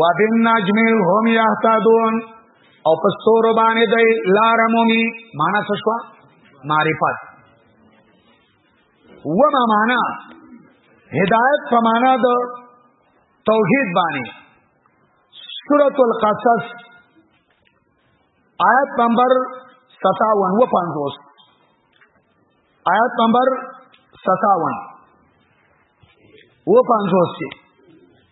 وبالنجم هم يهتدون او په ستور باندې د لار مومي معنا څه شو معرفت و ما معنا هدایت په معنا د توحید باندې سورۃ القصص آیت نمبر 57 و 50 آیت نمبر 57 و 50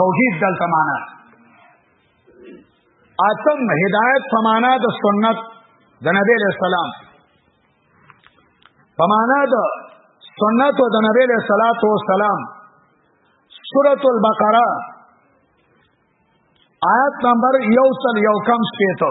توحید دلته معنا اتم هدایت په معنا د سنت د نبی له سلام په معنا د سنت او د نبی له صلوات و سلام سورۃ البقره آیت نمبر یو سل یو کم شپیتو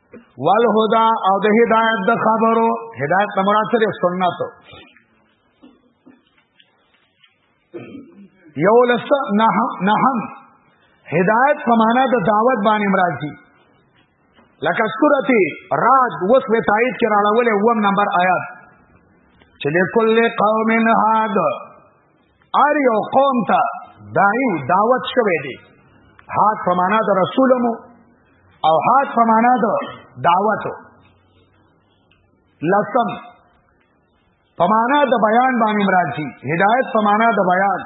والهدى او د هدایت د خبرو هدایت مراد سره سنت یو لس نهم نهم هدایت په معنا د دعوت باندې مرادي لکه سورته راد وس په تایید کې راړولې و نمبر آیات چې لکل قوم هاد ار یو قوم ته دایو دعوت شوه دی حات په معنا د رسولمو او حات په معنا د دعوتو لسم په معنا د بیان باندې مرادي هدایت په معنا د بیان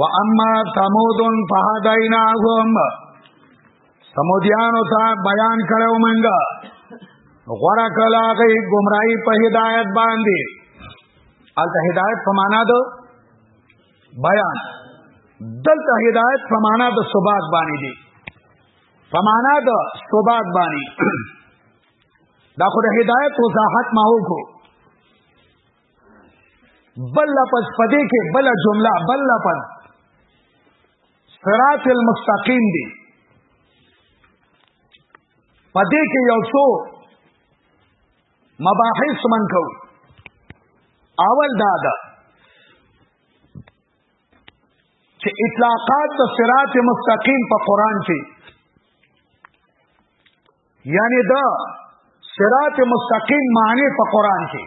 واما ثمود فهديناهم سمودیانو ته بیان کړو منګه غورا کلا غي گمراهي په هدايت باندې الته هدايت په معنا ده بیان دلته هدايت په معنا د ثبات باندې دي په معنا د ثبات باندې دا خو د هدايت وضاحت ما وکړو بل لپس پدې کې بل جمله بل لپس صراط المستقیم دی پدې کې یو څو مباحث من کو اول دا ده چې اطلاقات د صراط مستقیم په قران کې یعنی دا صراط مستقیم معنی په قران کې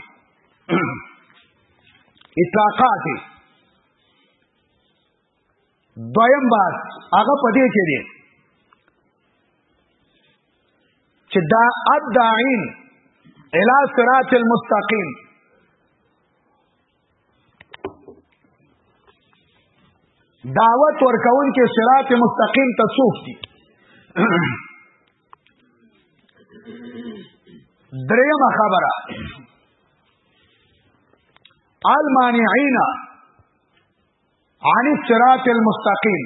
اطلاقات دویم بات هغه پدې کې دی چې دا ادعین الی صراط المستقیم دعوت ورکون کې صراط مستقیم ته څوک دي دریمه خبره المانعین عن الصراط المستقیم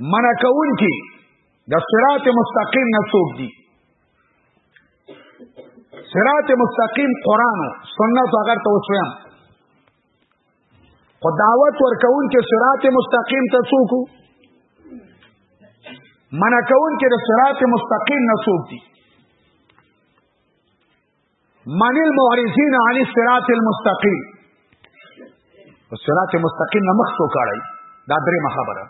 منع کون کی د صراط مستقیم نه څوک دي صراط مستقیم قران او سنت اگر ته وسویم خو دعوت ورکون کې صراط مستقیم ته څوک منع کون کې د صراط مستقیم نه څوک دي من المعرضین عن الصراط المستقیم الصراط المستقیم نمخ تو کړی دا درې مخبره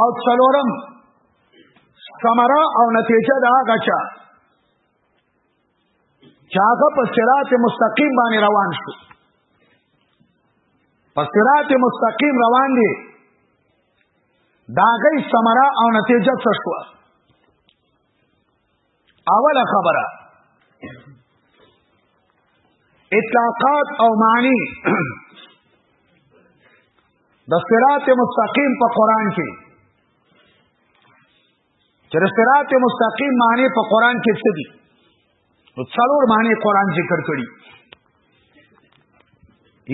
او څلورم ثمره او نتیجه دا غچا چاغه په صراط مستقیم باندې روان شو په صراط مستقیم روان دي دا غي ثمره او نتیجه څه شو اوله خبره اطلاقات او معنی د صراط مستقیم په قران کې چې صراط مستقیم معنی په قران کې څه دي نو څلور معنی قران ذکر کړي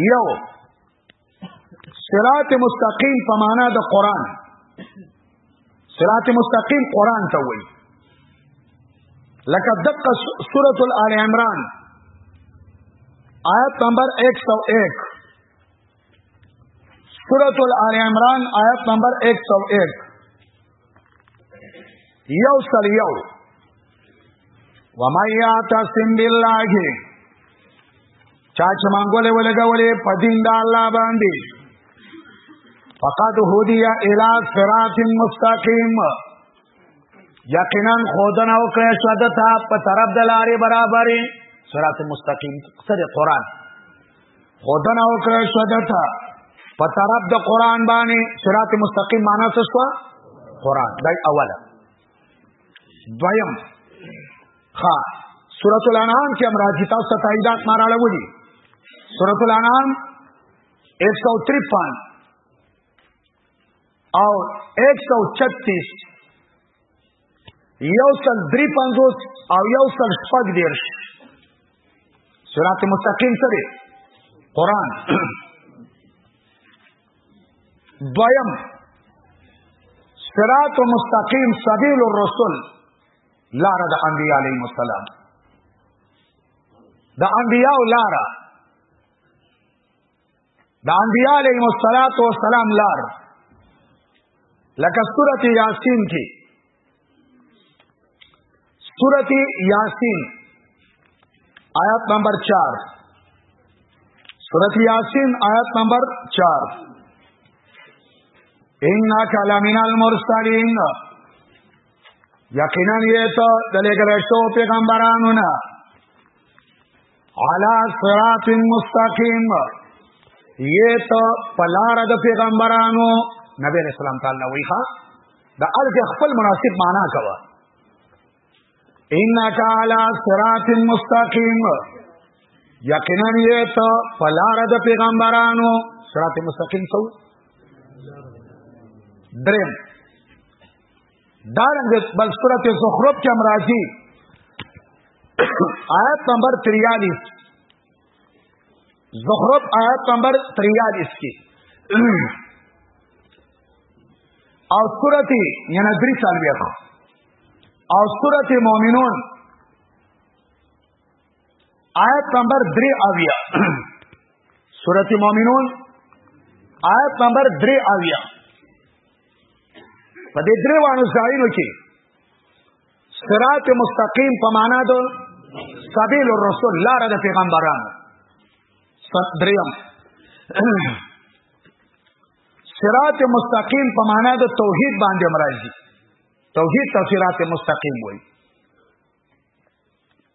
یو صراط مستقیم په معنا د قران صراط مستقیم قران ته وایي لکه دقه سورۃ آل عمران آیت نمبر 101 سورۃ آل عمران آیت نمبر 101 یو سل یو ومن یعتصم بالله چا چې مانګولې ولګولې په دین د الله باندې فقط هدی الی صراط مستقیم یقینا خودن او کړه شهادت په طرف د لارې برابرې صراط مستقیم سره قران خودنه وکړه شدتا په طرف د قران باندې صراط مستقیم معنا څه شو قران دای اوله دویم ها سورۃ الانعام کې امراضی تاسو ته تاییدات ماراله ودی سورۃ الانعام 153 او 136 یو سل دری پنځوس او یو سل شپږ دیرش صراط مستقیم سره قران دویم صراط مستقیم سبیل الرسل لار د انبیاء علیهم السلام د انبیاء لار د انبیاء علیهم الصلاۃ والسلام لار لکه سورته یاسین کې سورته یاسین آیات نمبر 4 سورته یاسین آیات نمبر 4 انک لمن المرسلین یقینا یې ته د لګرشتو پیغمبرانو نه علا صراط مستقیم یہ تو پلار د پیغمبرانو نبی علیہ السلام تعالی وی ها دا الګ خپل مناسب معنا کوا انک علا صراط مستقیم یقینا یہ تو پلار د پیغمبرانو صراط مستقیم سو درم دا رنګ بل سورت زخرف کې امراضي آیت نمبر 43 زخرف آیت نمبر 43 کې او سورت یعنی درې سال بیا او سورت مؤمنون آیت نمبر 3 اویا سورت مؤمنون آیت نمبر 3 اویا په دې درې وانو ځایونو کې صراط مستقیم په معنا د سبیل الرسول لار د پیغمبرانو دریم صراط مستقیم په معنا د توحید باندې مرাজি توحید ته صراط مستقیم وایي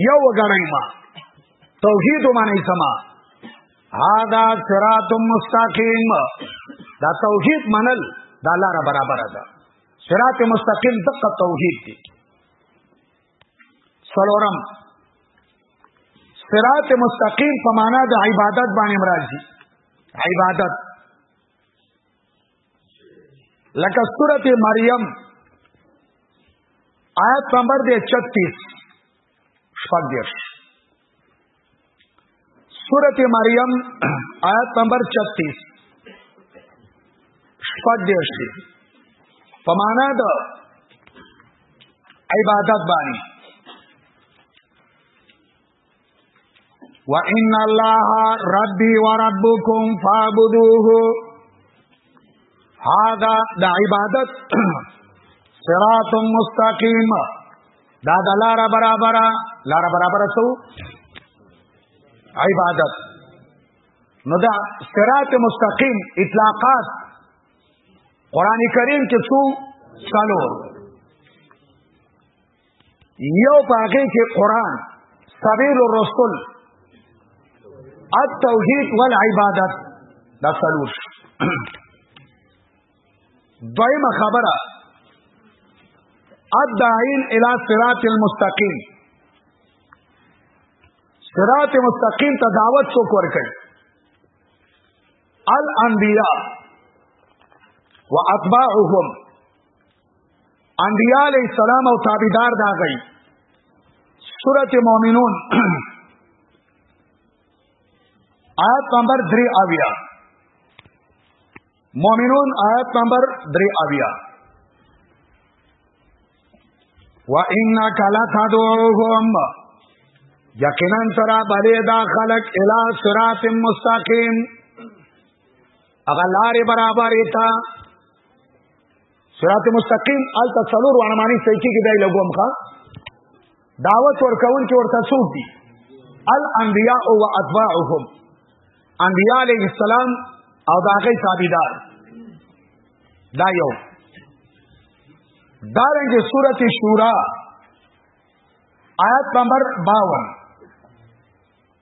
یو غړی ما توحید معنی سما هاذا صراط مستقیم دا توحید منل دا لار برابر ده صراط مستقیم دغه توحید دی سلورم صراط مستقیم په معنا د عبادت باندې مرাজি عبادت لکه سورت مریم آیت نمبر دی 36 شپږ دیش سورت مریم آیت نمبر 36 شپږ دیش دی په معنا د عبادت باندې وان الله ربي وربكم فاعبدوه هذا د عبادت صراط مستقیم دا د لار برابر لار برابر سو عبادت نو دا صراط مستقیم اطلاقات قران کریم کې څو څلور یو پاګه کې قران سبیل الرسل التوحید والعبادت دا څلور دویمه خبره الداعین الی صراط المستقیم صراط مستقیم ته دعوت څوک ورکړي الانبیاء واتباعهم انبیاء علیہ السلام او تابعدار دا غي سورته مؤمنون آیت نمبر 3 اویا مؤمنون آیت نمبر 3 اویا وانك لا تدعوهم یقینا ترا بلې دا خلق الی صراط مستقیم اغه لارې برابرې تا صراط مستقیم الته څلور وانه معنی صحیح کیږي دای لګوم ښا دعوت ورکون کې ورته څوک دي الانبیاء و اتباعهم انبیاء علیه السلام او دا غي تابعدار دا یو دارنګه سورته شورا آیت نمبر 52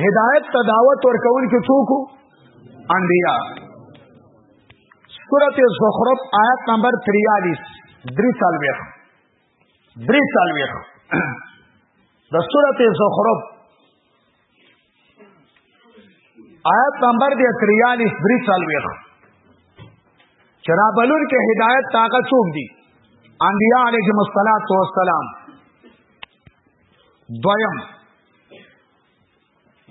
هدایت ته دعوت ورکون کې څوک انبیا سورت زخرف آیت نمبر 43 درې سالويخ درې سالويخ د سورت زخرف آیت نمبر دی 43 درې سالويخ چرابلور کې هدایت طاقت څوک دي انبیاء علیهم الصلاۃ والسلام دویم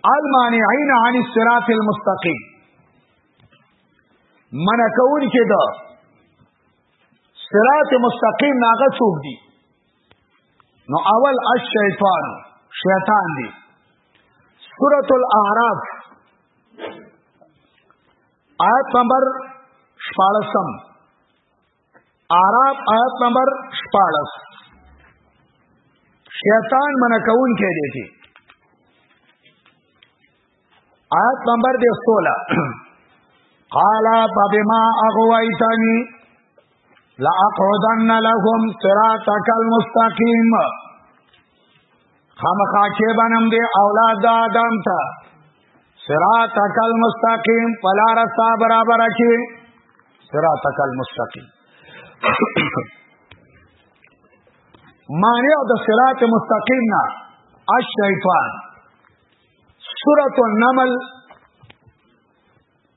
المانعين عن الصراط المستقيم من کون کې دا صراط مستقیم ناغه څوک دي نو اول الشیطان شیطان دی سورۃ الاعراف آیت نمبر 14 اعراف آیت نمبر 14 شیطان منع کون کې دی چې آیت نمبر 16 قال فبما اغويتني لاقعدن لهم صراطك المستقيم خامخا کې بنم دی اولاد د آدم ته صراط کل مستقیم پلار سا برابر کی صراط کل مستقیم معنی او د صراط مستقیم نه الشیطان سورۃ النمل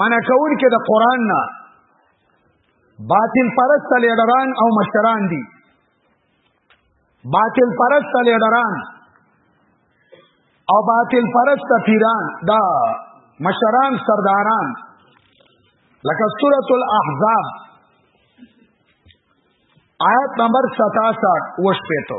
منع کول کې د قران نه باطل پرست لیډران او مشران دي باطل پرست لیډران او باطل پرست پیران دا مشران سرداران لکه سورۃ الاحزاب آیت نمبر 67 وش پیتو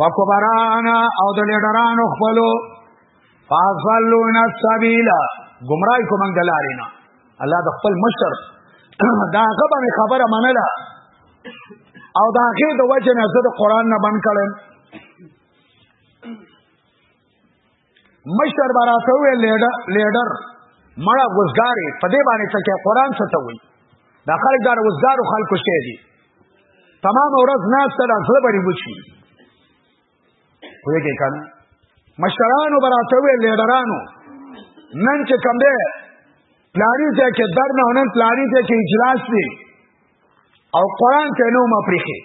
وکبرانا او د لیډرانو خپلو فاصلون السبیل گمراهی کوم د لارې نه الله د خپل مشر دا غبه خبره منله او دا غي د وجه نه زه د قران نه بند کړم مشر براته وی لیډر لیډر مړه وزګاری په دې باندې څه کې قران څه ته وی دا خلک دا وزګارو خلکو شته دي تمام ورځ ناس ته ځل بری وچی ویږي کنه مشرانو براته وی لیډرانو نن چې کوم دی پلاری ته کې در نه هنن پلاری ته کې اجلاس دی او قران ته نو مپریخي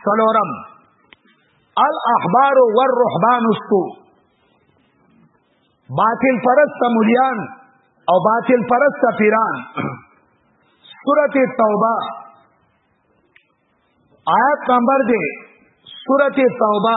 سلورم الاحبار والرهبان استو باطل پرست مليان او باطل پرست پیران سورت توبه آیت نمبر دے سورت توبه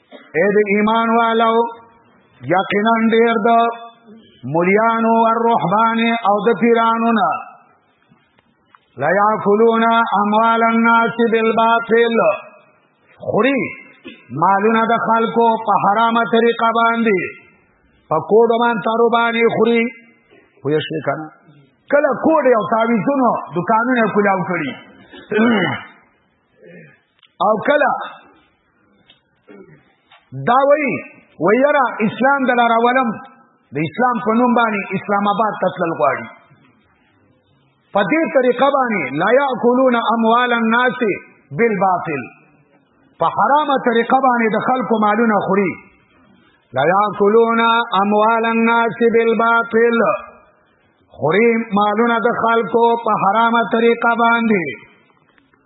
اې د ایمان والو یقینا ډیر د مليانو او روحبان او د پیرانو نه لا یاکلون اموال الناس بالباطل خوري مالونه د خلکو په حرامه طریقه باندې په کوډ باندې تارو باندې خوري وې شي کنه کله کوډ او تعویذونو دکانونه کولاو کړی او کله دا وایي ویرا اسلام د لار اولم د اسلام په نوم باندې اسلام آباد تتل غواړي په دې طریقه باندې لا یاکلون اموال الناس بالباطل په حرامه طریقه باندې د خلکو مالونه خوري لا یاکلون اموال الناس بالباطل خوري مالونه د خلکو په حرامه طریقه باندې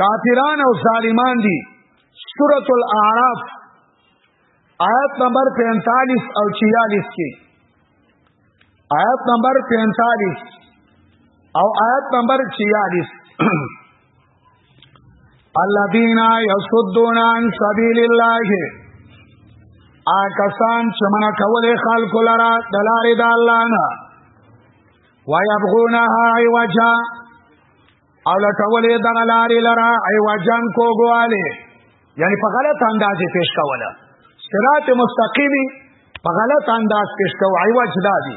کافران او ظالمان دي سورۃ الاعراف آیت نمبر 45 او 46 کې آیت نمبر 45 او آیت نمبر 46 الذين يصدون عن سبيل الله آکسان چې منا کولې خلق لرا دلارې د الله نه ويبغونها عوجا او لټولې دغه لارې لرا ای وجن کوګواله یعنی په غلط انداز پیش کوله صراط مستقیمی په غلط انداز پیش کو عوج دادی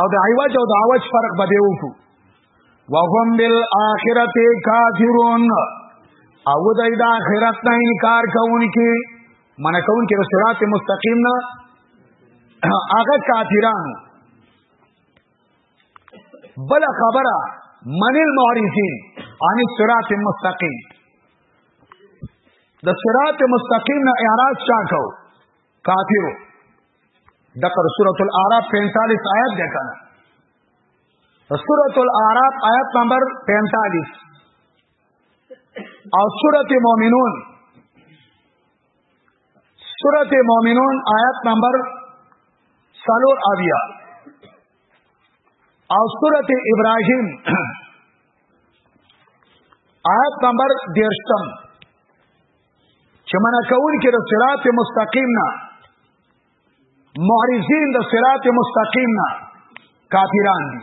او د عوج او د عوج فرق به دی وکړو وهم بالآخرته کافرون او د د آخرت نه انکار کوونکي من کوونکي د صراط مستقیم نه هغه کافرانو بل خبره من المعرفين عن الصراط المستقيم د صراط مستقیم نه اعراض چا کو کافرو دغه سورۃ الاعراف 45 آیات ده کنه سورۃ الاعراف آیات نمبر 45 او سورۃ مومنون سورۃ مومنون آیات نمبر 3 اویا او سورت ابراهیم آیت نمبر دیرشتم چې منع کول کې د صراط مستقیم نه معرضین د صراط مستقیم نه کافران دي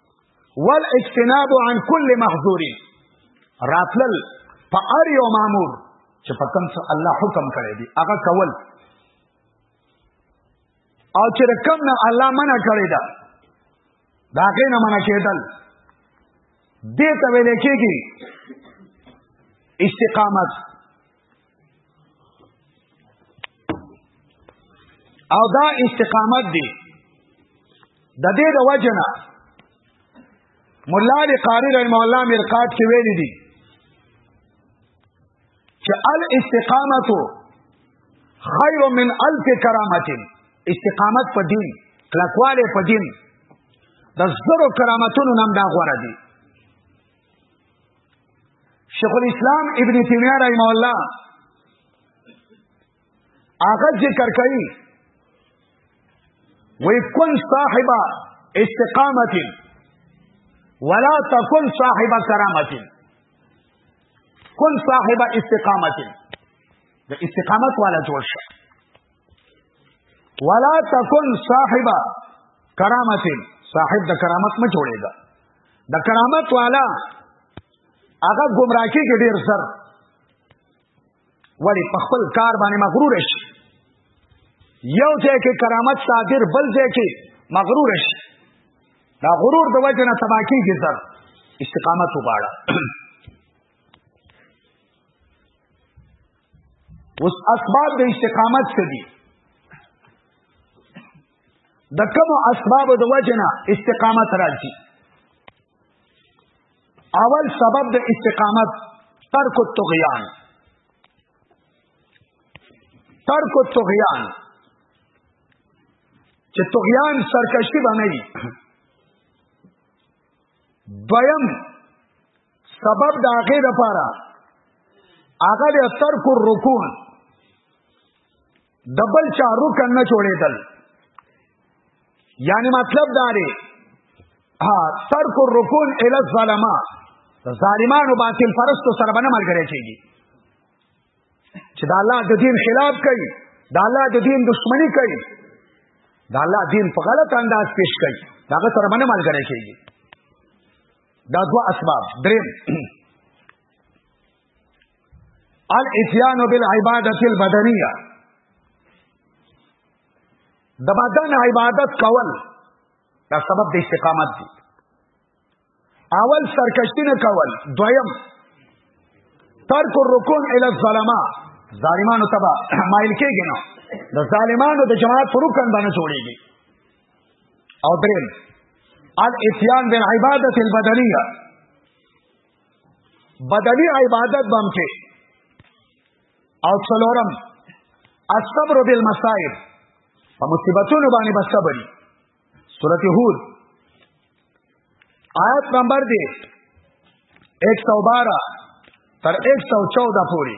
والاجتناب عن كل محظور راتلل په ار یو مامور چې په کوم څه الله حکم کړی دی هغه کول او چې کوم نه الله منع کړی دا دا غي نه منع کېدل دې ته ویل کېږي استقامت او دا استقامت دی د دې د وجنه مولا علی قاری رحم الله مرقات کې ویل دي چې الاستقامت خیر من الف کرامت استقامت په دین کلکواله په دین د زرو کرامتونو نام دا غوړه دي شیخ الاسلام ابن تیمیه رحمه الله هغه ذکر کوي وی کن صاحب استقامت ولا تکن صاحب کرامت کن صاحب استقامت د استقامت والا جوړ شه ولا تکن صاحب کرامت صاحب د کرامت م جوړېږه د کرامت والا هغه گمراه کېږي ډېر سر ولی په خپل کار باندې مغرور شي یو ځای کې کرامت صادر بل ځای کې مغرور شي دا غرور د وجه نه تبا کېږي سر استقامت وباړه اوس اسباب د استقامت څه دي د کوم اسباب د وجنه استقامت راځي اول سبب د استقامت ترک الطغیان ترک الطغیان چې طغیان سرکشي باندې دویم سبب د هغه د پاره هغه د ترک الرکوع دبل چا رکن نه جوړېدل یعنی مطلب دا دی ها ترک الرکوع الی الظلمه ظالمانو باطل پرستو سره باندې ملګری کیږي چې د الله د دین خلاف کوي د الله د دین دشمنی کوي د الله دین په غلط انداز پیش کوي دا سره باندې ملګری کیږي دا دو اسباب دریم الاتیان بالعبادت البدنیه د بدن عبادت کول دا سبب د استقامت دی اول سرکشی نه کول دویم ترک الرکون الی الظلمه ظالمانو تبا مایل کېږي نو د ظالمانو د جماعت پر رکن باندې جوړیږي او دریم الاتیان بالعبادت البدنیه بدنی عبادت بم کې او څلورم الصبر بالمصائب په مصیبتونو باندې بس صبر سورته هود آیت نمبر دی 112 تر 114 پوری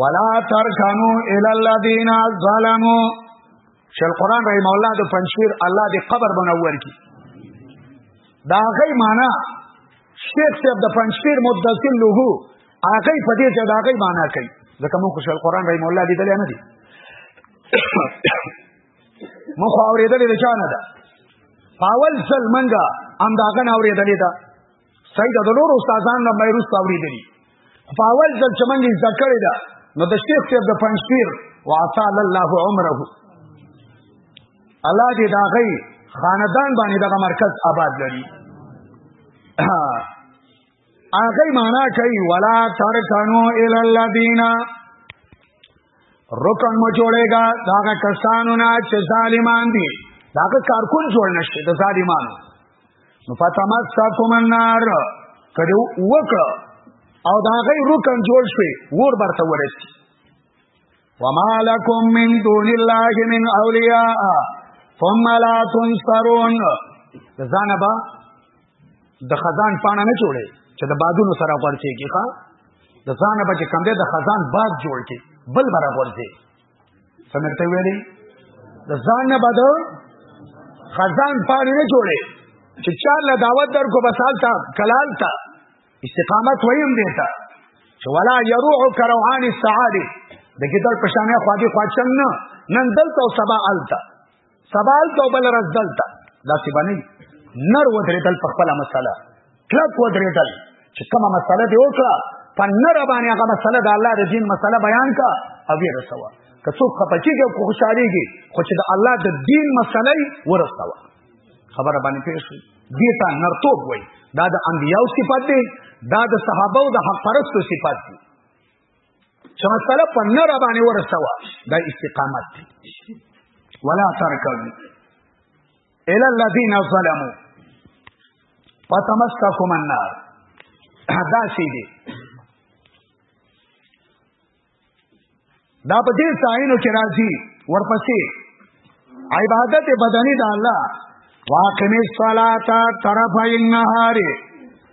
ولا ترکنو الی الذین ظلموا شل قران رحم الله د پنځیر الله دی قبر بنور کی دا غي معنا شیخ صاحب د پنځیر مدثر له هغه په دې چې دا غي معنا کوي ځکه موږ شل قران رحم الله دی دلې نه دی مخ اوریدلې د چانه ده پاول سل منګه ام داغه اوریدلې ده صحیح ده د نور استادان نه مې روس تاوري دي په اول ځل چې موږ زده کړې ده نو د شیخ صاحب د پنځپیر وعطال الله عمره الله دې دا غي خاندان باندې دغه مرکز آباد لري هغه معنا کوي ولا ترکنو ال الذین رکن مو جوړېګا داغه کسانو نه چې ظالمان دي داغه کارکون جوړ نشي د ظالمانو نو فتمسکم النار کړي وکړه او داغه رکن جوړ شي ور برته ورسي وما لكم من دون الله من اولیاء ثم لا تنصرون ځانبا د خزان پاڼه نه جوړي چې د بادونو سره ورچېږي ښا د ځان به چې کم دی د خزان باد جوړ کې بل برا ورځي سمرته ویلي د ځان نه بده خزان پاڼه نه جوړي چې چار له دعوت در کو بسال تا کلال تا استقامت ویم دیتا چې ولا يروع کروان السعاده د ګدل پښانه خواږه خواچن نه نن دلته او سبا الته سوال ته بل راز دلته دا سی باندې نر ودرېدل په خپل مسله کلک ودرېدل چې کومه مسله دی وکړه په نر باندې هغه مسله د الله د دین مسله بیان کا او یې رسوا که څوک خپچیږي او خوشاليږي خو چې د الله د دین مسله ورسوا خبره باندې پیښ شي دیتا نرتوب وای دا د انبیاو صفات دی دا د صحابه او د حق پرستو صفات دی چې مسله په نه را باندې ورسوه دا استقامت دی ولا ترکوي الى الذين ظلموا فتمسكم النار دا شی دی دا په دې ځایونو کې راځي ورپسې عبادت بدني د الله واقم الصلاه طرف النهار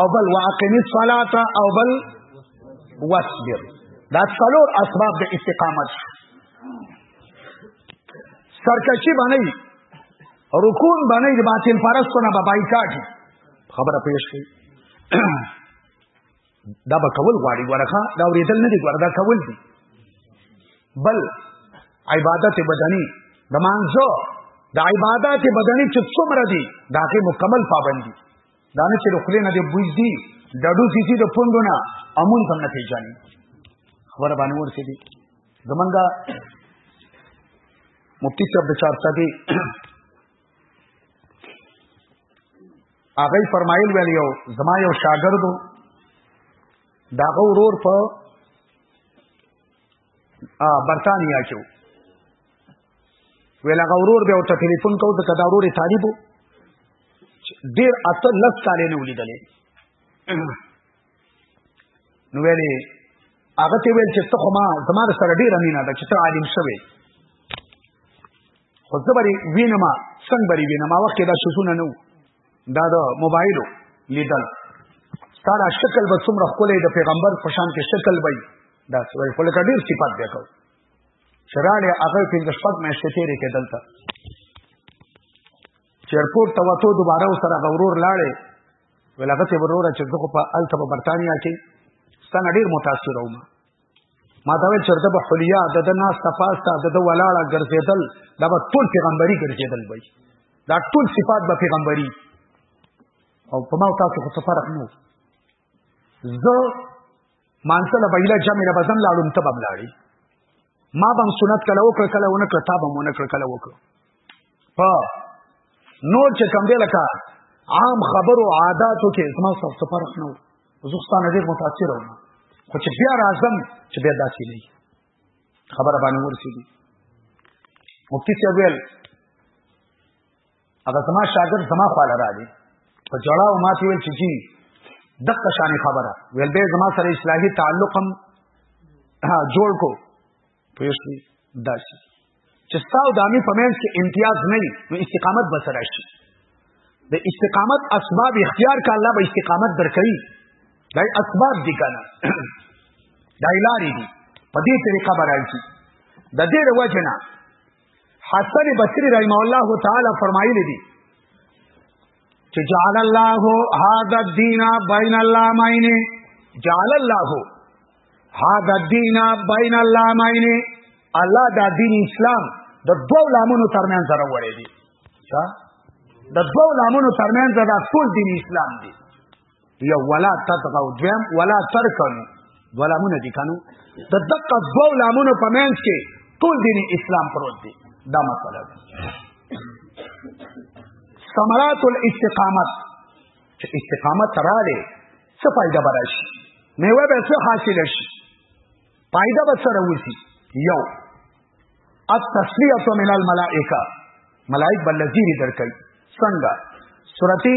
او بل واقم الصلاه او بل واصبر دا څلور اسباب د استقامت سرکشي باندې رکون باندې د باطل پرستونه به بایکاټ خبره پیش کړي دا به کول غواړي ورخه دا ورېدل نه دي ګور دا کول دي بل عبادت بدني د مانځو د عبادت بدني چې څومره دي دا کې مکمل پابندي دا نه چې د خلې نه دی بوج دی ډډو سیسی د پوندو نه امون هم نه پیژني خبره باندې ورسې دي زمونږه مفتی صاحب د چارسا دی هغه فرمایل ویل یو زما یو شاګردو داغه ورور په برتانیا کې ویل هغه ورور به ورته ټلیفون کو د کدا ورور طالبو ډیر اته لس کالې نه ولیدلې نو ویلې هغه ته ویل چې ته خو ما زما سره ډیر امینه ده چې ته عالم شوې خو زه بری وینم څنګه بری وینم وخت دا شوونه نه دا د موبایلو لیدل ستاره شکل به څومره خپلې د پیغمبر په شان کې شکل وي دا سوال خپل کا ډیر صفات دی کو شراله هغه په د شپږ میاشتې تیرې کې دلته چیرپورټ ته وته دوباره سره غورور لاړې ولغه ته وروره چې دغه په الته په برتانیا کې ستنه ډیر متاثر ومه ما دا ویل چرته په حلیا د د ناس تپاستا د د ولاړه ګرځیدل دا به ټول پیغمبري ګرځیدل وای دا ټول صفات به پیغمبري او په ما تاسو خو فرق نه زه مانسله به اله جامې به زم لاړم ته بم لاړی ما بم سنت کله وکړه کله ونه کړه تا بم ونه کړه کله وکړه په نور چې کم دی لکه عام خبرو عاداتو کې زما سره فرق نه زوستان ډیر متاثر وم خو چې بیا راځم چې بیا داسې نه خبره باندې ورسېږي مفتی صاحب ویل هغه زما شاګرد زما خواله را دی په جړا او ماته ویل چې جی دغه شان خبره ویل به زما سره اصلاحي تعلقم جوړ کو پوه شئ داسې چې ستا او د امیر په منځ کې امتیاز نه وي نو استقامت به سره شي د استقامت اسباب اختیار کا الله به استقامت درکوي دا اسباب دي که نه دا لارې دي په دې طریقه به راځي د دې د وجه نه حسن بصري رحمه الله تعالی فرمایلی دي چې جعل الله هذا الدين بين اللامين جعل الله هذا الدين بين اللامين الله دا دین اسلام د دوو لامونو ترمنځ راوړی دی څه د دوو لامونو ترمنځ دا ټول دین اسلام دی یو ولا تطغوا دویم ولا ترکنو ولامونه دي کنو د دقه دوه لامونه په منځ کې ټول دین اسلام پروت دی دا مسله ده ثمرات الاستقامت چې استقامت رااله څه فائدہ براشي میوه به څه حاصل شي فائدہ به سره وسی یو التسلیه من الملائکه ملائک بل لذیر درکړي څنګه سورتی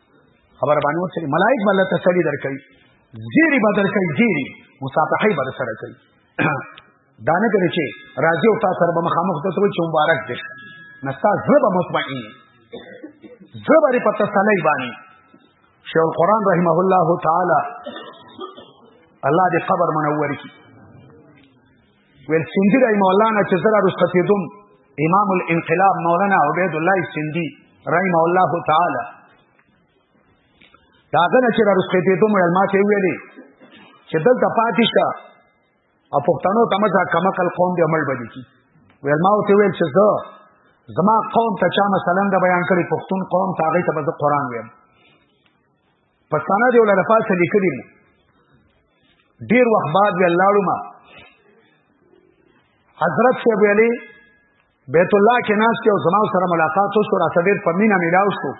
خبر باندې وسري ملائک بل تسلی درکړي زیری به درکړي زیری مصافحه به سره کوي دا نه کوي چې راځي او تاسو سره به مخامخ ته وي چې مبارک دې نستا زړه به مطمئن زړه به په تسلی باندې شیخ القرآن رحمه الله تعالی الله دې قبر منور کړي ویل سندی رای مولانا چې زرا رسختی دوم امام الانقلاب مولانا عبید الله سندی رحم الله تعالی داغه نه چې رسختی دوم ویل ما ته ویلې چې دلته پاتې شه او پښتنو ته مزه کمکل قوم دی عمل بدی کی ویل ما ته ویل چې زه زما قوم ته چا مثلا د بیان کړي پښتون قوم ته هغه ته به قرآن ویم پښتانه دی ولر پاسه لیکلی مو ډیر وخت بعد وی لاړو ما حضرت صاحب علی بیت الله کې ناس کې او زما سره ملاقات وشو را سره په مینا میلاو شو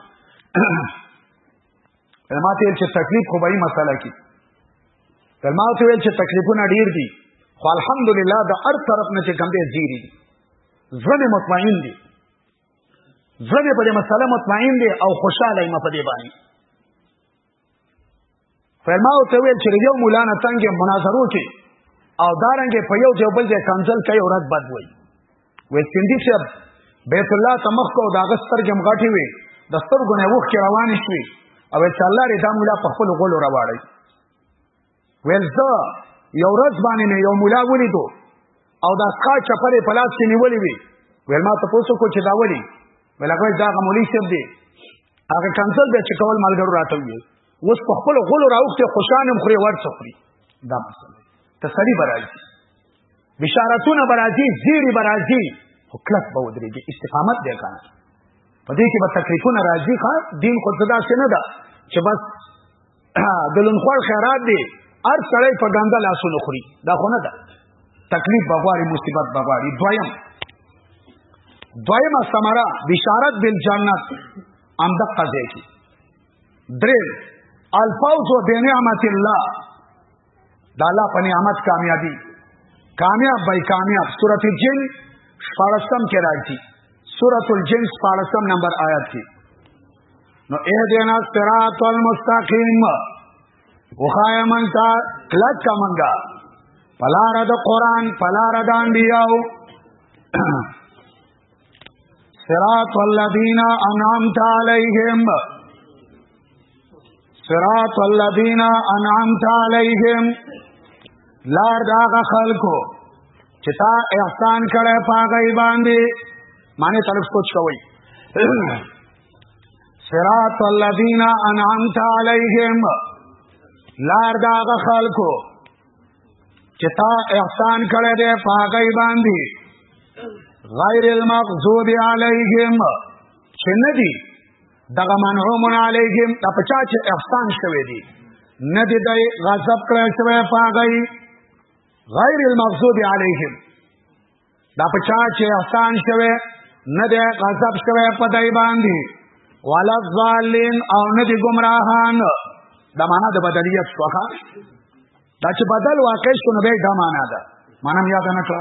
ما ته چې تکلیف خو به یې مسله کې ما ته ویل چې تکلیفونه ډیر دي خو الحمدلله د هر طرف نه چې کم دي زیری دي ځنه مطمئن دي زړه په دې مسله مطمئن دی او خوشاله یم په دې باندې فرما او ته ویل چې یو مولانا څنګه مناظرو کې او دارنګ په یو ځای بل ځای کنزل کوي او رد بد وي وې سندي صاحب بیت الله تمخ کو دا غستر جم غاټي وي د سترګو نه وښ روان شي او چې الله رضا مولا په خپل غولو راوړي ویل زه یو ورځ باندې مې یو مولا ولیدو او دا ښا چپرې په لاس کې نیولې وي ویل ما ته پوسو کو چې دا ولي ویل هغه دا غمولي شپ دی هغه کنسل به چې کول ملګرو راته وي اوس په خپل غول راوخته خوشانم خوري ورڅ خوري دا مسله تسلی برازي بشارتونه برازي زیری برازي خو کلک به ودرېږي استقامت دی کنه په دې کې به تکلیفونه راځي ښا دین خو صدا څه نه ده چې بس د لونخوړ خیرات دی هر سړی په ګنده لاسونو خوري دا خو نه ده تکلیف بغواړي مصیبت بغواړي دویم دویمه ثمره بشارت بالجنت امده قضیه کی درې الفوز و بنعمت الله د الله په نعمت کامیابی کامیاب بای کامیاب سورۃ الجن شپارسم کې راځي سورۃ الجن شپارسم نمبر آیات کې نو اے دینا صراط المستقیم وخایا من تا کلک کا منگا پلار د قرآن پلار د انبیاء صراط الذين انعمت عليهم صراط الذين انعمت عليهم لار داغه خلکو چې تا احسان کړه پاګی باندې معنی طرف سوچ کوي صراط الذين انعمت عليهم لار داغه خلکو چې تا احسان کړی دی پاګی باندې غیر المغضوب علیهم چې ندی دغه منعوم علیهم د پچا چې احسان شوی دی ندی د غضب کړی شوی پاګی غیر المغضوب علیهم دا پچا چې احسان شوه نه ده غضب شوه په دای باندې ولا ظالم او نه دي گمراهان دا معنا د بدلیت شوخه دا چې بدل واقع شو نو به دا معنا ده معنا مې یاد نه کړ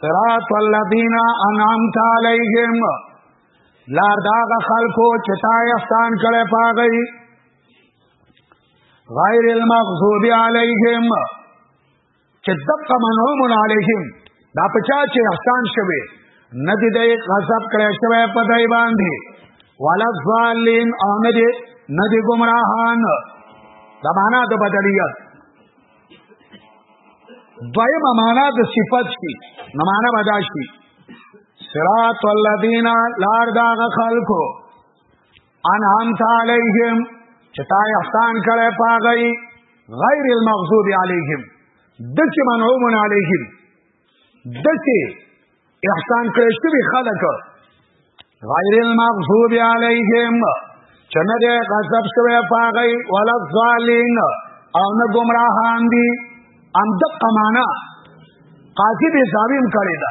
صراط الذین انعمت علیهم لار دا خلکو چې تا احسان کړي پاغي غیر المغضوب علیهم چې دقه منعوم علیهم دا پچا چې احسان شوه ندی دې غضب کړی شوه په دای باندې ولا ظالم او ندی ندی گمراهان دا معنا د بدلیت دویمه معنا د صفت شي نه معنا بدا شي صراط الذین لار دا خلکو انعام تعالیهم چې تا احسان کړی پاغی غیر المغضوب علیهم دچ منعوم علیهم دچ احسان کړی شوی خلق غیر المغضوب علیهم چې نه دی غضب شوی پاغی ولا ظالین او نه گمراهان دي ام دق معنا قاضی به ظالم کړی دا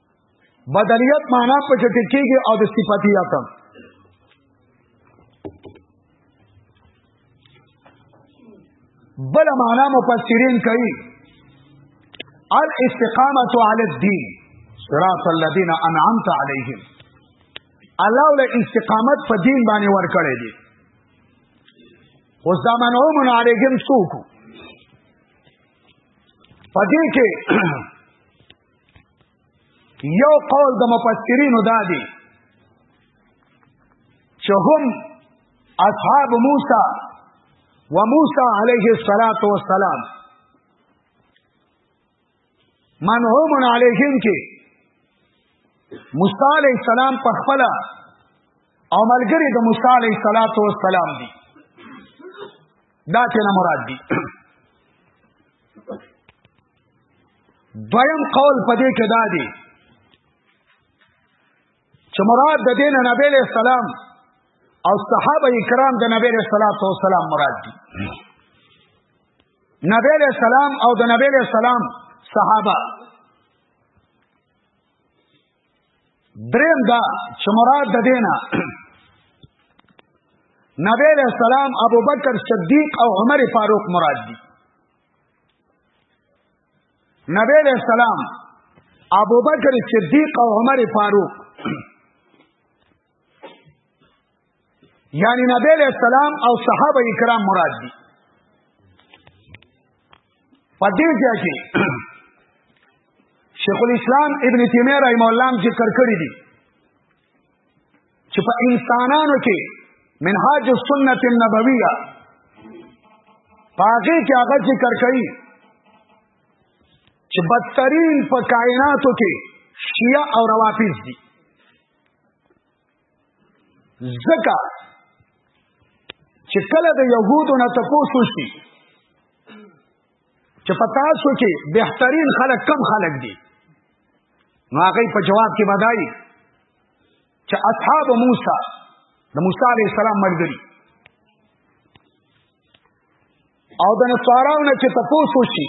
بدلیت معنا په چټی کېږي او د صفاتیات هم بل معنا مفسرین کوي الاستقامه علی الدین صراط الذین انعمت علیهم الله ول استقامت په دین باندې ور کړی دی اوس دا منعوم علیهم څوک په دې کې یو قول د مفسرینو دا دی چې هم اصحاب موسی و موسی علیه الصلاۃ والسلام منهم علیهم کې موسی علیه السلام په خپل او ملګری د موسی علیه الصلاۃ والسلام دی دا څه مراد دی دویم قول په دې کې دا دی چې مراد د دین نبی له سلام او صحابه کرام د نبی له صلوات و سلام مراد دي نبی له سلام او د نبی له سلام صحابه دریم دا چې مراد د دینه نبی علیہ السلام ابو بکر صدیق او عمر فاروق مراد دي نبی علیہ السلام ابو بکر صدیق او عمر فاروق یعنی نبی علیہ السلام او صحابه کرام مراد دي په دې ځای کې شیخ الاسلام ابن تیمیه رحم الله هم ذکر کړی دي چې په انسانانو کې منهاج السنت النبویه پاګه کې هغه ذکر کړي چې بدترین په کائناتو کې شیعه او روافض دي زکا چې کله د يهودو نه تاسو شي چې په تاسو کې بهترین خلک کم خلک دي نو هغه په جواب کې بدایي چې اصحاب موسی د موسی عليه السلام مرګري او د نصاراونه چې تاسو شي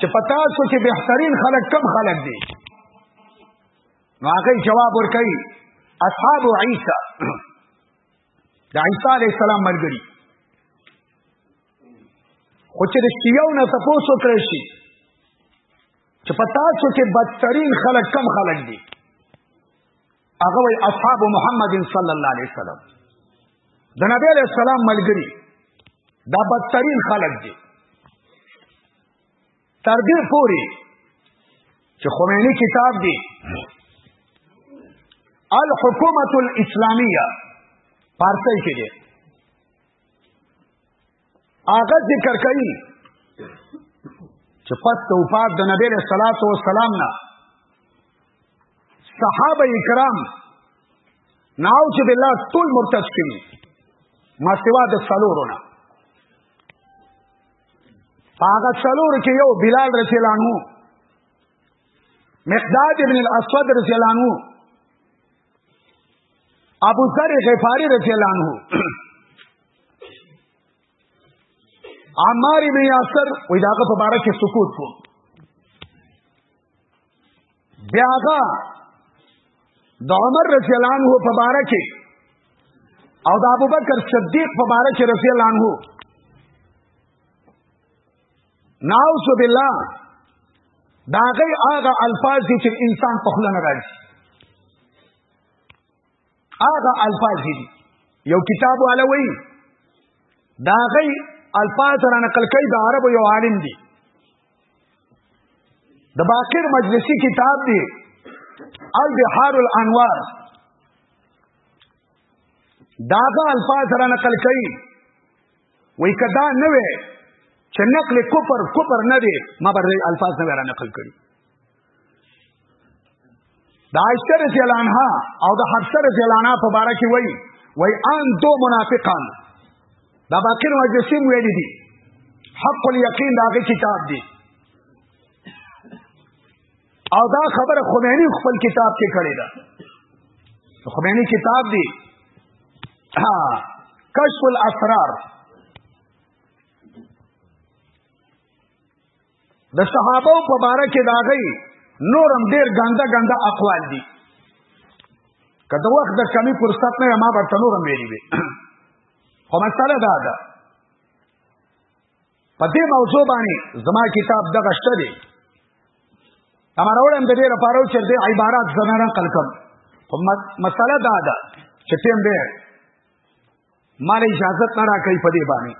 چې پتا سو کې بهترین خلک کم خلک دي نو هغه جواب ورکړي اصحاب عیسی د عیسی علی السلام ملګری خو چې د شیعو نه تاسو کړی شي چې پتا سو کې بدترین خلک کم خلک دي هغه وی اصحاب محمد صلی الله علیه وسلم د نبی علیہ السلام ملګری دا بدترین خلق دی تر دې پوري چې خمینی کتاب دی الحکومت الاسلامیه پارسل کې دی هغه ذکر کوي چې پس د وفات د نبی له صلوات و سلام نه صحابه کرام ناو چې بالله ټول مرتد شوي ما سوا د سلورونه هغه سلور کې یو بلال رضی الله عنه مقداد ابن الاسود رضی الله عنه ابو ذر غفاری رضی الله عنه عمار بن یاسر وې داغه په باره کې سکوت کو بیا هغه د عمر رضی الله عنه په باره کې او د ابوبکر صدیق په باره کې رضی الله عنه ناوس بالله دا غي هغه الفاظ دي چې انسان په خلنه راځي هغه الفاظ دي یو کتاب والا وی دا غي الفاظ را نقل کوي د عربو یو عالم دی د باقر مجلسی کتاب دی البحار الانوار داغه الفاظ را نقل کوي وای کدا نه وې چې نقل کفر کفر نه دی ما بر الفاظ نه را نقل کړی د عائشه رضی الله عنها او د حفصه رضی الله عنها په باره کې وای وای ان دو منافقان دا باقر مجلسیم ویلی دي حق الیقین دا غي کتاب دی او دا خبره خمینی خپل کتاب کې کړی دا خمینی کتاب دی ها کشف الاسرار د صحابه په باره کې دا غي نورم ډیر ګنده ګنده اقوال دي کله وخت د کمی فرصت نه ما به تنورم ویلي وي خو مسله دا ده په دې موضوع باندې زما کتاب دغه شته دی امر اورم د دې لپاره چې د عبارت زنه نقل کوم خو مسله دا ده چې تیم به مال اجازه نه راکړي په دې باندې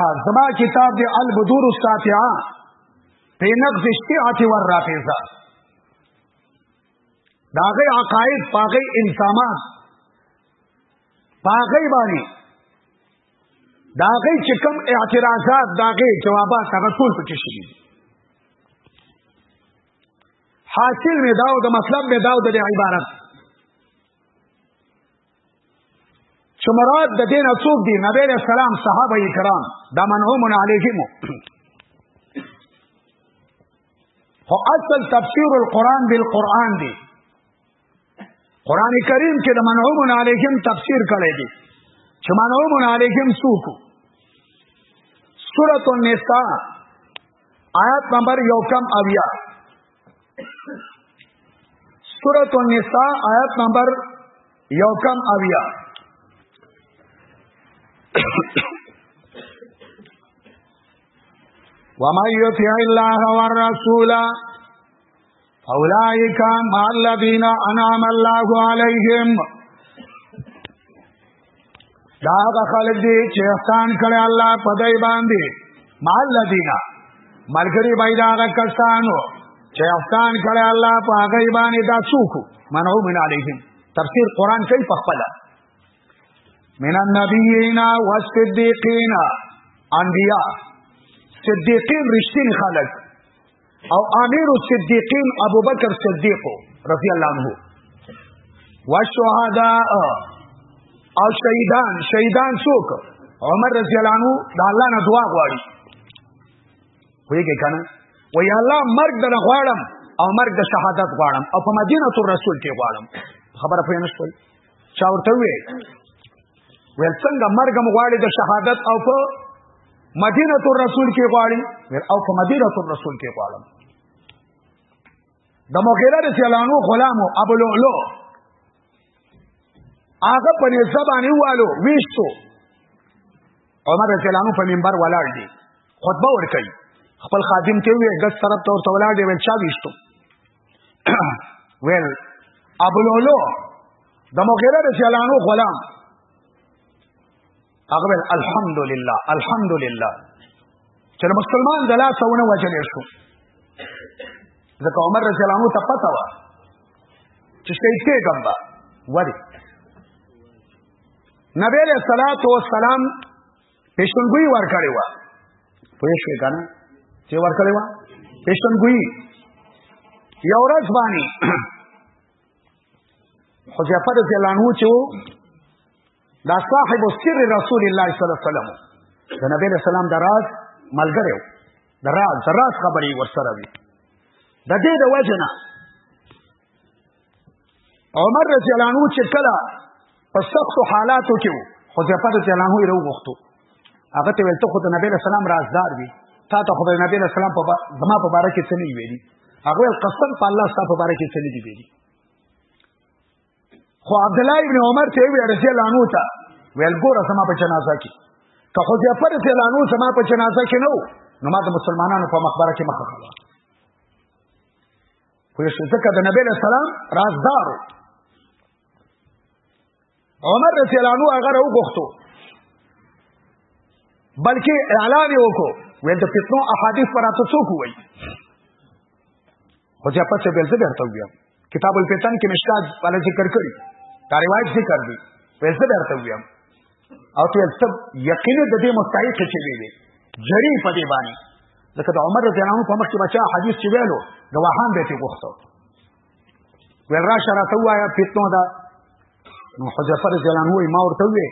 ها زما کتاب دی البدور الساتعه په نقد الشیعه والرافضه داغه عقاید پاغه الزامات پاغه باندې دا غي چې کوم اعتراضات دا غي جوابات هغه ټول پکې شي حاصل می داو د مطلب می داو د عبارت چې مراد د دین څوک دی نبی له سلام صحابه کرام دا منعوم علیهم هو اصل تفسیر القرآن بالقرآن دی قران کریم کې د منعومن علیهم تفسیر کړی دی چې منعومن علیهم څوک سورۃ النساء آیات نمبر یو کم اویا سورۃ النساء آیات نمبر یو کم اویا وما يطع الله والرسول اولائک ما الذین انعم الله علیهم دا هغه خلک دي چې احسان کړي الله په دای باندې ما الذین ملګری بای دا هغه کسانو چې احسان کړي الله په هغه باندې دا څوک منعو من علیهم تفسیر قران کوي په خپل من النبیین والصدیقین انبیاء صدیقین رښتین خلک او امیر الصدیقین ابوبکر صدیق رضی الله عنه والشهداء او شهیدان شهیدان څوک عمر رضی الله عنه د الله نه دعا غواړي ویګه کنه وی الله مرګ در غواړم او مرګ د شهادت غواړم او په مدینه رسول کې غواړم خبره پوه نه شوي چا ورته وی ول څنګه مرګ هم غواړي د شهادت او په مدینه الرسول کې غواړي ول او په مدینه الرسول کې غواړم د مغیره رضی الله عنه غلام ابو لؤلؤ هغه په نسبت باندې والو ویشتو عمر رضی الله عنه په منبر ولاړ دی خطبه ورکړي خپل خادم ته وی غس طرف ته ورته ولاړ دی ول چا ویشتو ویل ابو لولو د مغیره رضی الله عنه غلام هغه ویل الحمدلله الحمدلله چې مسلمان د لاس ونه وجل شو ځکه عمر رضی الله عنه ته پته و چې شهید کېږم به ولی نبی علیہ الصلوۃ والسلام پیشنګوی ورکړی و پوه شوې کنه چې ورکړی و پیشنګوی یو ورځ باندې حذیفه رضی الله عنه چې دا صاحب سر رسول الله صلی الله علیه وسلم د نبی له سلام دراز ملګری و دراز دراز خبرې ورسره وي د دې د وجنه عمر رضی الله عنه چې کله په سختو حالاتو کې حذیفه رضی الله عنه یې وغوښتو هغه ته ویل ته خو د نبی له سلام رازدار وي تا ته خو د نبی له سلام په زما په باره کې څه نه ویلي هغه ویل قسم په الله ستا په باره کې څه نه دي ویلي خو عبدالله ابن عمر ته ویل رضی الله عنه ته ویل ګوره زما په جنازه کې که حذیفه رضی الله عنه زما په جنازه کې نه نو ما د مسلمانانو په مخبره کې مخه کړه خو شو ځکه د نبی له سلام رازدار عمر رضی الله عنه هغه وغوښتو بلکې اعلان وکړو ویل د فتنو احادیث پر تاسو څوک وایي خو ځکه چې بل څه درته ویم کتاب الفتن کې مشکات باندې ذکر کړی دا روایت ذکر دی بل څه درته ویم او ته سب یقینا د دې مستحق چې وی وی جری په دې باندې ځکه د عمر رضی الله عنه په مخ کې بچا حدیث چې ویلو گواهان به ته غوښتو ول را شرط وایا فتنه دا نو حذیفه رضی الله عنه ما ورته وی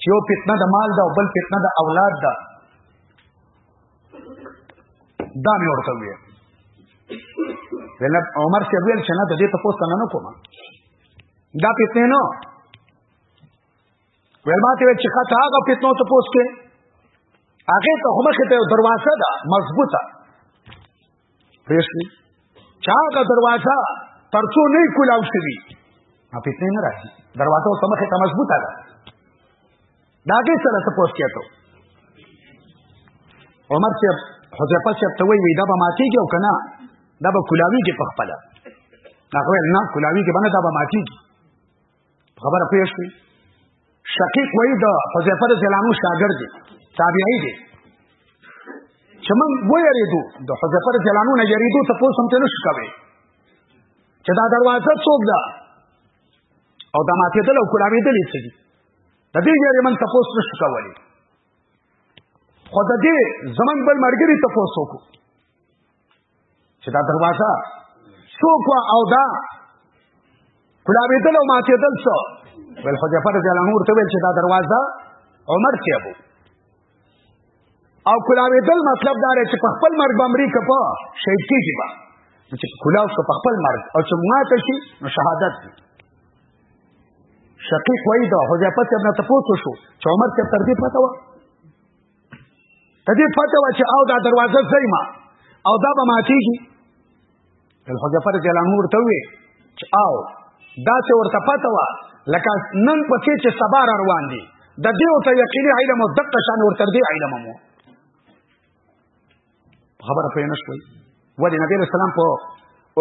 چې یو فتنه د مال دا او بل فتنه د اولاد دا دا مې ورته وی ول عمر سی ویل چې نه د دې تاسو نه کوم دا فتنه نه ویل ما ته چې خاطر هغه فتنه ته پوس کې هغه ته هم کې ته دروازه ده مضبوطه پېښني چا هغه دروازه ترڅو نه کولاو شي ما فتنه نه راځي دروازه سمخه ته مضبوطه ده دا کې سره څه پوسټ کېته عمر چې حذیفه چې ته وی دا به ماتیږي او کنه دا به کلاوی کې پخپله هغه نه کلاوی کې باندې دا به ماتیږي خبره پوه شئ شقیق وای دا حذیفه رضی الله عنه شاګرد دی تابعی دی چې موږ ویریدو د حذیفه رضی الله عنه نه یریدو ته پوه سم ته نشو کوي چې دا دروازه څوک ده او دا ماته دل او کلاوی دل څه دي د دې یاري من تاسو نشو کولی خو د دې زمنګ بل مرګري تاسو کو چې دا دروازه څوک او دا کلاویدل او ماتیدل څو بل خو جعفر رضی الله عنه ورته ویل چې دا دروازه عمر ته ابو او کلاوېدل مطلب دا دی چې په خپل مرګ به مري که په شهید کېږي به نو چې کلاو شو په خپل مرګ او چې ماته شي نو شهادت دی شقیق وایي دا حذیفه صاحب نه تپوس وشو چې عمر صاحب تر دې پته وه ته دې پته وه چې او دا دروازه ځای ما او دا به ماتېږي د حذیفه رضی الله عنه ورته وی چې او دا څه ورته پته و لکه نن پکې چې سبا را روان دي د دې او ته یقیني علم او دقه شان ورته دی علم مو خبره پې نه شوي ولې نبی رسول الله په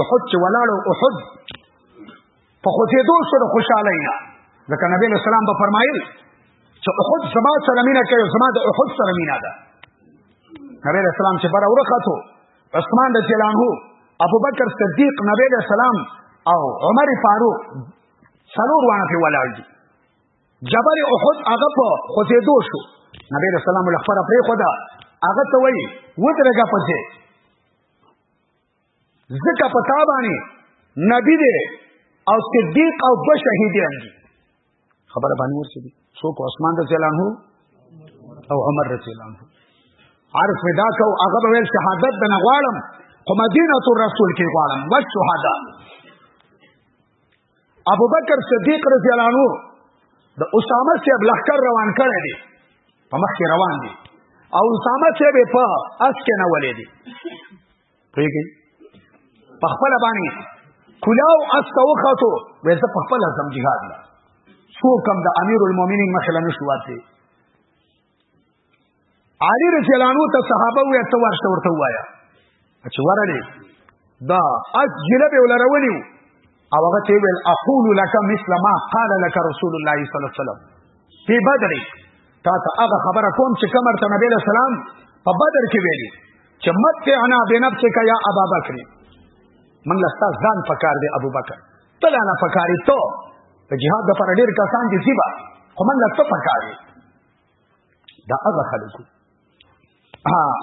احد چې ولاړو احد په خوته دو سره خوشاله نه ځکه نبی رسول الله به فرمایل چې احد سما سره مینا کوي سما د احد سره مینا ده نبی رسول الله چې بار اورخاتو عثمان رضی الله عنه ابو بکر صدیق نبی علیہ السلام او عمر فاروق څلور وانه په ولاړ دي جبل احد هغه په خوځېدو شو نبی رسول الله لخر پرې خدا هغه ته وایي ودرګه پځه ځکه په تابانی نبی دې او صدیق او دو شهیدان دي خبره باندې ورسېدي څوک عثمان رضی الله عنه او عمر رضی الله عنه عارف ودا کو هغه به ویل شهادت نه غواړم خو مدینه رسول کې غواړم و شهدا ابو بکر صدیق رضی الله عنه د اسامه صاحب لخر روان کړی دی په مخ کې روان دی او اسامه صاحب په اس کې نه ولې دی پوهیږي په خپل باندې کلاو است او خاطو وې زه په خپل ځم جهاد لا سو کم د امیر المؤمنین مخله نشو واته علی رضی الله عنه ته صحابه وې ته ورته ورته وایا چې ورلې دا اس جلبه ولرونی او هغه ته ویل اقول لك مثل ما قال لك رسول الله صلی الله علیه وسلم په بدر تا ته هغه خبره کوم چې کوم ته نبی له سلام په بدر کې ویلي چې مت انا بنفسك يا ابا بکر من لستا ځان پکار دی ابو بکر تل انا پکاري ته په جهاد د پر ډیر کسان دي سیبا خو من لستا پکاري دا هغه خلکو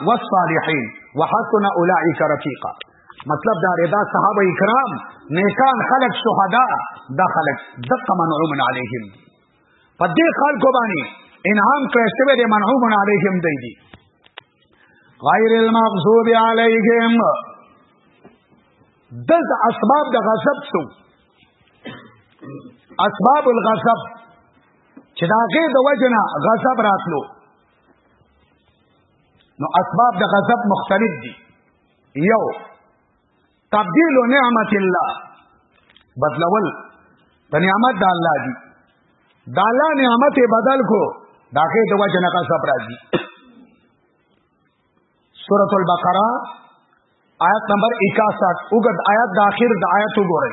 والصالحین وحسن اولئک رفیقا مطلب دا رضا صحابه کرام نیکان خلق شهدا دا خلق دق منعوم علیهم په دې خلکو باندې انعام کړی شوی دی منعوم علیهم دی دی غیر المغضوب علیهم دز اسباب د غضب شو اسباب الغضب چې دا غي د وجنه غضب راتلو نو اسباب د غضب مختلف دي یو تبدیل نعمت الله بدلول په نعمت د الله دي د الله نعمت بدل کو دا غي د وجنه غضب راځي سورۃ البقره آیت نمبر 61 وګد آیت د اخر د آیت وګورئ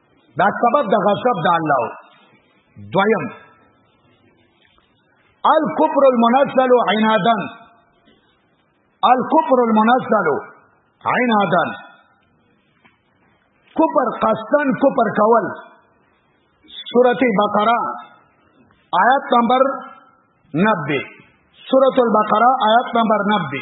دا سبب د غضب د الله دویم الکفر المنزل عنادا الکفر المنزل عنادا کفر قصدن کفر کول سورت بقرہ آیت نمبر نبی سورت البقرہ آیت نمبر نبی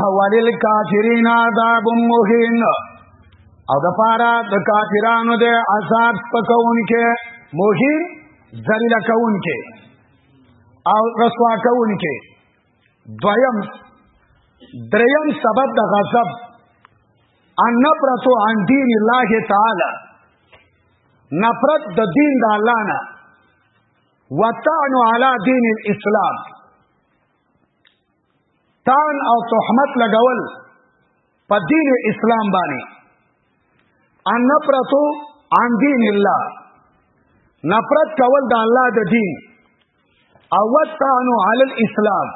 اولل کافرین عذاب مهین او د پارا د کافرانو د عذاب پکون کې مهین ذلیل کون کې او رسوا کون کې دویم دریم سبب د غضب ان نفرتو عن دین الله تعالی نفرت د دین د الله نه وتعنو علی دین الاسلام تان او تهمت لګول په دین اسلام باندې ان نفرتو عن دین الله نفرت کول د الله د دین او وتعنو علی الاسلام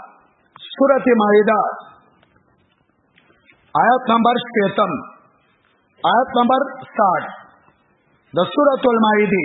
سورته مائده آیت نمبر 13 آیت نمبر 60 د سورته المائده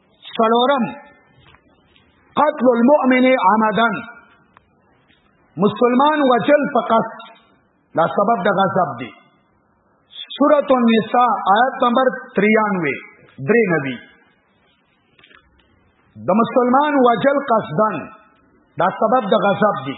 سلورم قتل المؤمن عمدا مسلمان وجل فقط دا سبب د غضب دی سورۃ النساء آیت نمبر 93 درې نبی د مسلمان وجل قصدن دا سبب د غضب دی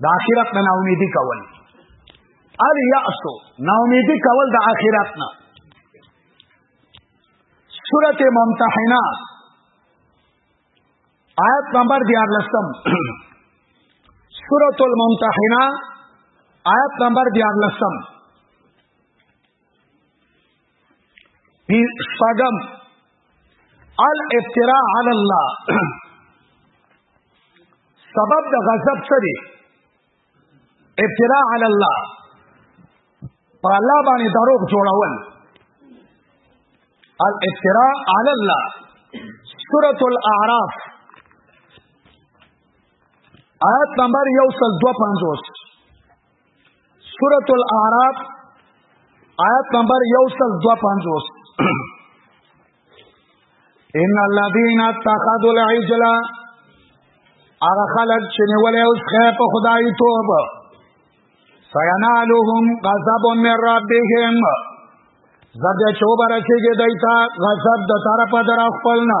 د آخرت نه ناامیدي کول ال یاسو ناامیدي کول د آخرت نه سورت ممتحنه آیت نمبر دیار لسم سورت الممتحنه آیت نمبر دیار لسم شپږم الافتراء علی الله سبب د غضب څه دی افتراء علی الله پر الله باندې دروغ جوړول الافتراء علی الله سورۃ الاعراف آیت نمبر 152 سورة الاعراف آیت نمبر یوسل دو پانزوس ان الذين اتخذوا العجل اغه خلق چې نیولې اوس خیر په خدای توب سينالهم غضب من ربهم زده چوبره چې دایته غضب د طرفه در خپلنا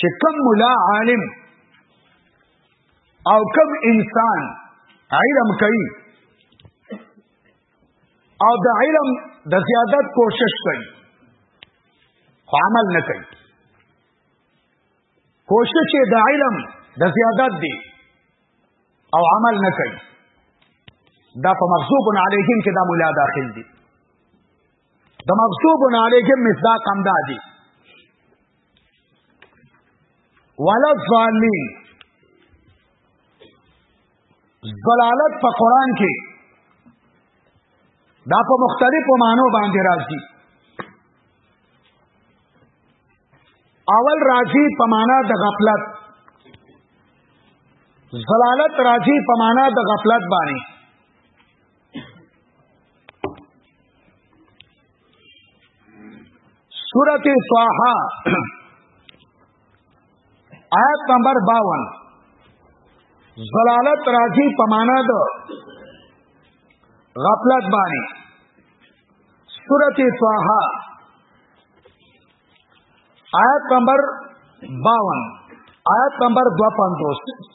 چې کم ملا عالم او کم انسان علم کوي او د علم د زیادت کوشش کوي خو عمل نه کوي کوشش یې د علم د زیادت دی او عمل نه کوي دا په مغصوب علیهم کې دا مولا داخل دي د مغصوب علیهم مصداق هم دا دي ولا ظالمین ضلالت په قران کې دا په مختلفو معنو باندې راځي اول راځي په معنا د غفلت ضلالت راځي په معنا د غفلت باندې سورت طه آیت نمبر 52 زلالت راځي په معنا د غفلت باندې سورت طه آیت نمبر 52 آیت نمبر 250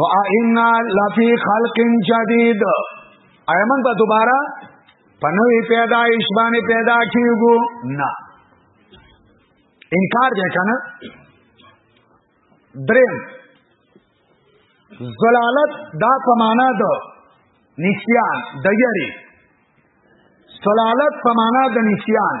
نو ائنا لفی خلق جدید ایمن په دوباره پنوی پیدایش باندې پیدا کیږو نه انکار دی کنه دریم زلالت دا په معنا ده نسیان د یری زلالت په معنا د نسیان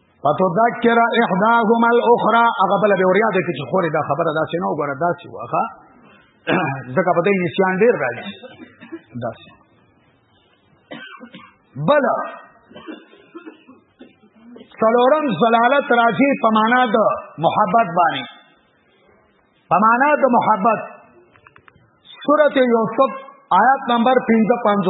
فتذکر احداهما الاخرى هغه بل به وریا ده چې خوري دا خبره داسې نه وګوره داسې واخه ځکه په دې نسیان ډیر راځي داسې بل څلورم زلالت راځي په معنا د محبت باندې په معنا د محبت سورته یوسف آیات نمبر 55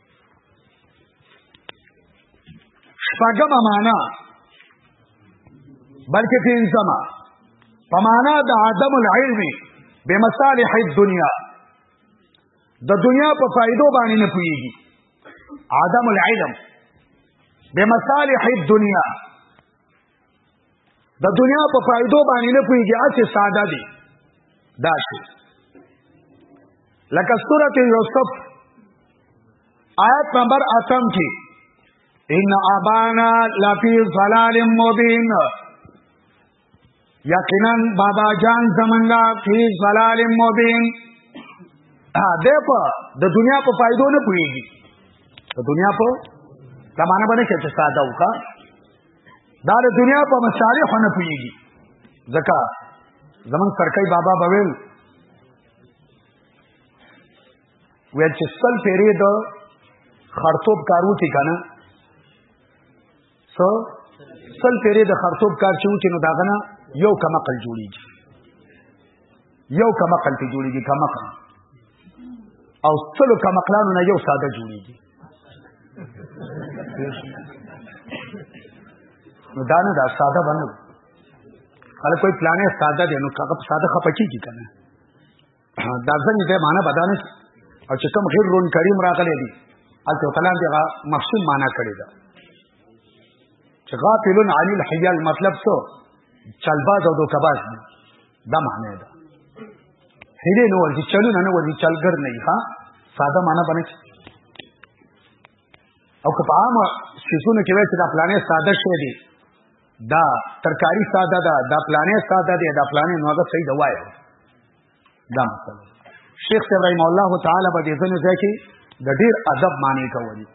شپږم معنا بلکې پنځم په معنا د عدم العلم بمصالح الدنيا د دنیا په فائدو باندې نه پويږي عدم العلم بمصالح الدنيا د دنیا په فائدو باندې نه پويږي اته ساده دي دا شي لکه سورته یوسف آیت نمبر اتم کې ان ابانا لفی ظلال مبین یقینا بابا جان زمنګا فی ظلال مبین ها دې په د دنیا په فائدو نه پويږي د دنیا په زمانہ باندې چې ساده وکړه دا د دنیا په مصالح نه پیږي ځکه زمون سرکای بابا بویل ویل چې سل پیری د خرطوب کارو تی کنه سو سل پیری د خرطوب کار چې وتی نو داغه نه یو کمقل جوړیږي یو کمقل ته جوړیږي کمقل او سلو کمقلانو نه یو ساده جوړیږي نو دا نه دا ساده باندې کله کوئی پلان ساده دی نو هغه ساده خپکی کی کنه دا ځنې ته معنا بدانه او چې کوم غیر رون کریم راغلی دی الته کلام دی هغه مفصل معنا کړی دا چې غافلون علی الحیال مطلب څه چلباز او دوکباز دی دا معنی ده هیله نه ورځي چلو نه ورځي چلګر نه ښه ساده معنی باندې او که په عام شیزونو کې وایي چې دا پلانې ساده شوی دی دا ترکاری ساده ده دا پلانې ساده دی دا پلانې نو هغه صحیح دی وایي دا مسله شیخ ابراهیم الله تعالی به دې ځنه ځای کې د ډیر ادب معنی کوي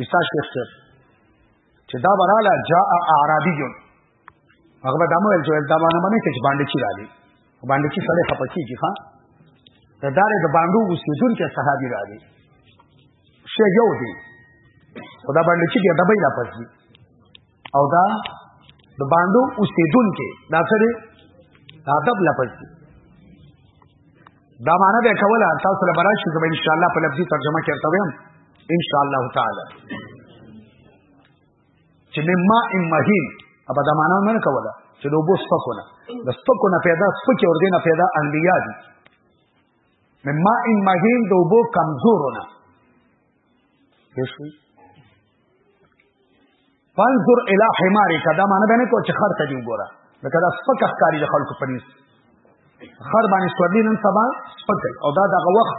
وستا شیخ چې دا براله جاء اعرابی هغه به دا مو ویل چې دا باندې باندې چې باندې چی راځي باندې چی سره خپچی کی ښا دا دار د باندو وسیدون کې صحابي راځي شی یو دی خدا باندې چی دی دبې لا پسی او دا د باندو وسیدون کې دا سره دا دب لا پسی دا معنی به کوله تاسو له براشي زما ان شاء الله په لفظي ترجمه کې ارتویم ان شاء الله تعالی چې من ماء مهين ابا دا معنا نه کوله چې د وبو سپکونه د سپکونه پیدا سپکه ور دینه پیدا انبیا دي من ماء مهين د وبو کمزورونه پښوی فانظر الى حمارك دا معنا به نه کو چې خر ته دی وګوره لکه دا سپک ښکاری د خلکو پنيس خر باندې سورلی نن سبا سپک او دا دغه وخت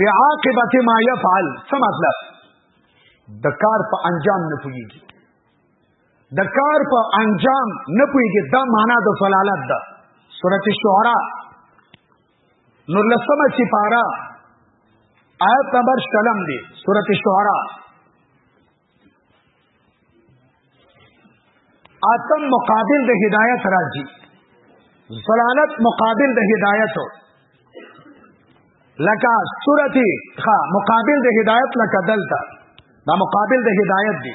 بعاقبت ما يفعل څه مطلب د کار په انجام نه پوهیږي د کار په انجام نه پوهیږي دا معنا د فلالت ده سورۃ الشعراء نور لسمه سپاره آیت نمبر شلم دی سورت شعراء اتم مقابل د هدایت راځي زلالت مقابل د هدایت لکه سورتی ها مقابل د هدایت لکه دلته دا مقابل د هدایت دی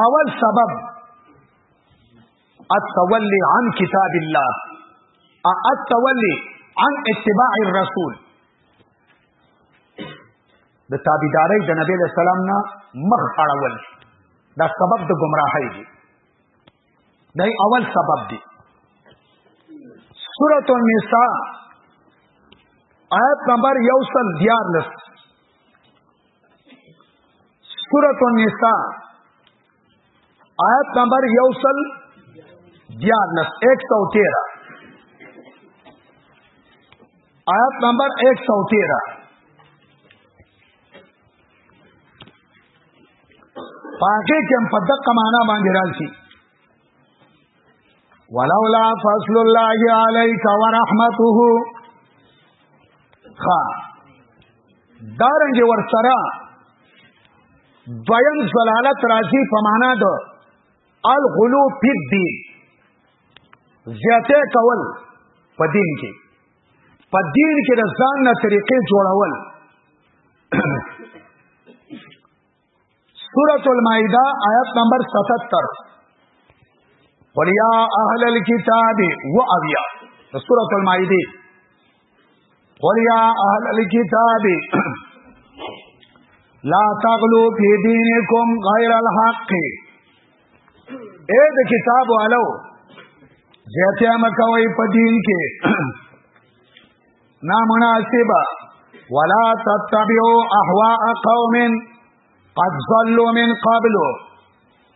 اول سبب التولي عن کتاب الله التولي عن اتباع الرسول د تابعداري د نبی له سلام نه مخ اړول دا سبب د گمراهۍ دی دا اول سبب دی سورۃ النساء آیت نمبر یوسل دیارلس سورۃ النساء آیت نمبر یوصل دیارلس ایک سو تیرہ آیت نمبر ایک سو تیرہ پاکه کې هم په دقه معنا باندې راځي ولولا فضل الله عليك ورحمته خا دارنګ ور سره دویم زلالت راځي په معنا د الغلو فی الدین زیاته کول په دین کې په دین کې د ځان نه طریقې جوړول سورۃ المائده آیت نمبر 77 قل یا اهل الكتاب و اویا سورۃ المائده قل یا اهل الكتاب لا تغلو فی دینکم غیر الحق اے د کتاب والو زیاتیا مکوئ په دین کې نامناسبه ولا تتبعوا اهواء قوم قد ضلوا من قبل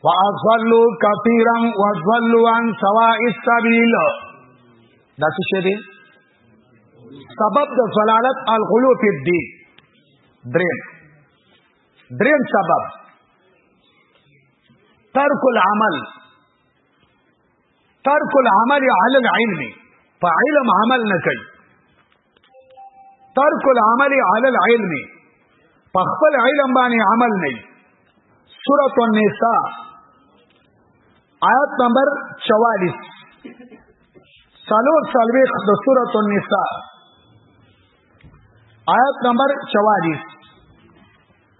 واضلوا كثيرا وضلوا عن سواء السبيل دا څه شی دی سبب د ضلالت الغلو فی الدین دریم دریم سبب ترک العمل ترک العمل علی العلم په علم عمل نه کوي ترک العمل علی العلم په خپل علم باندې عمل نه سورۃ النساء آیت نمبر 44 سالو سالویخ د سورۃ النساء آیت نمبر 44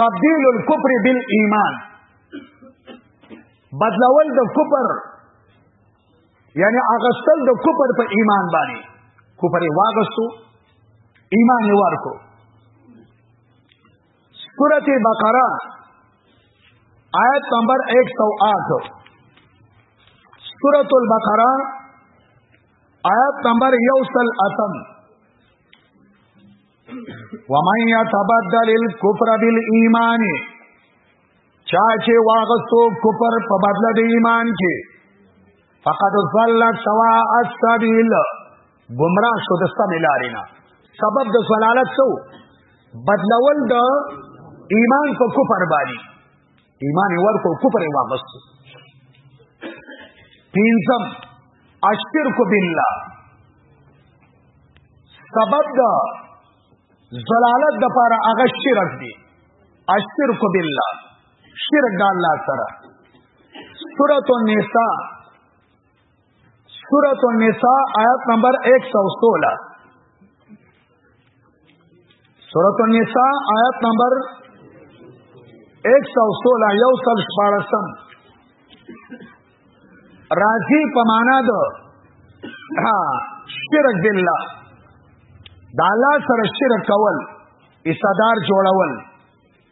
تبدیل الكفر بالایمان بدلول د کفر یعنی اغستل د کفر په ایمان باندې کفر یې واغستو ایمان یې ورکو سورت بقره آیت نمبر 108 سورت البقره آیت نمبر یوسل اتم ومن يتبدل الكفر بالایمان چا چې واغستو کفر په بدله د ایمان کې فقد ضل سواء السبيل گمراه شو د سم لارینا سبب د ضلالت سو بدلول د ایمان په کفر باندې ایمان ورکو کفر واپس پینځم اشرک بالله سبب دا زلالت د پاره هغه شرک دی اشرک بالله شرک د الله سره سورۃ النساء سورۃ النساء آیت نمبر 116 سورۃ النساء آیت نمبر 116 یو سل شپارسم راضی په معنا ده ها شرک بالله دا الله سره شرک کول ایصدار جوړول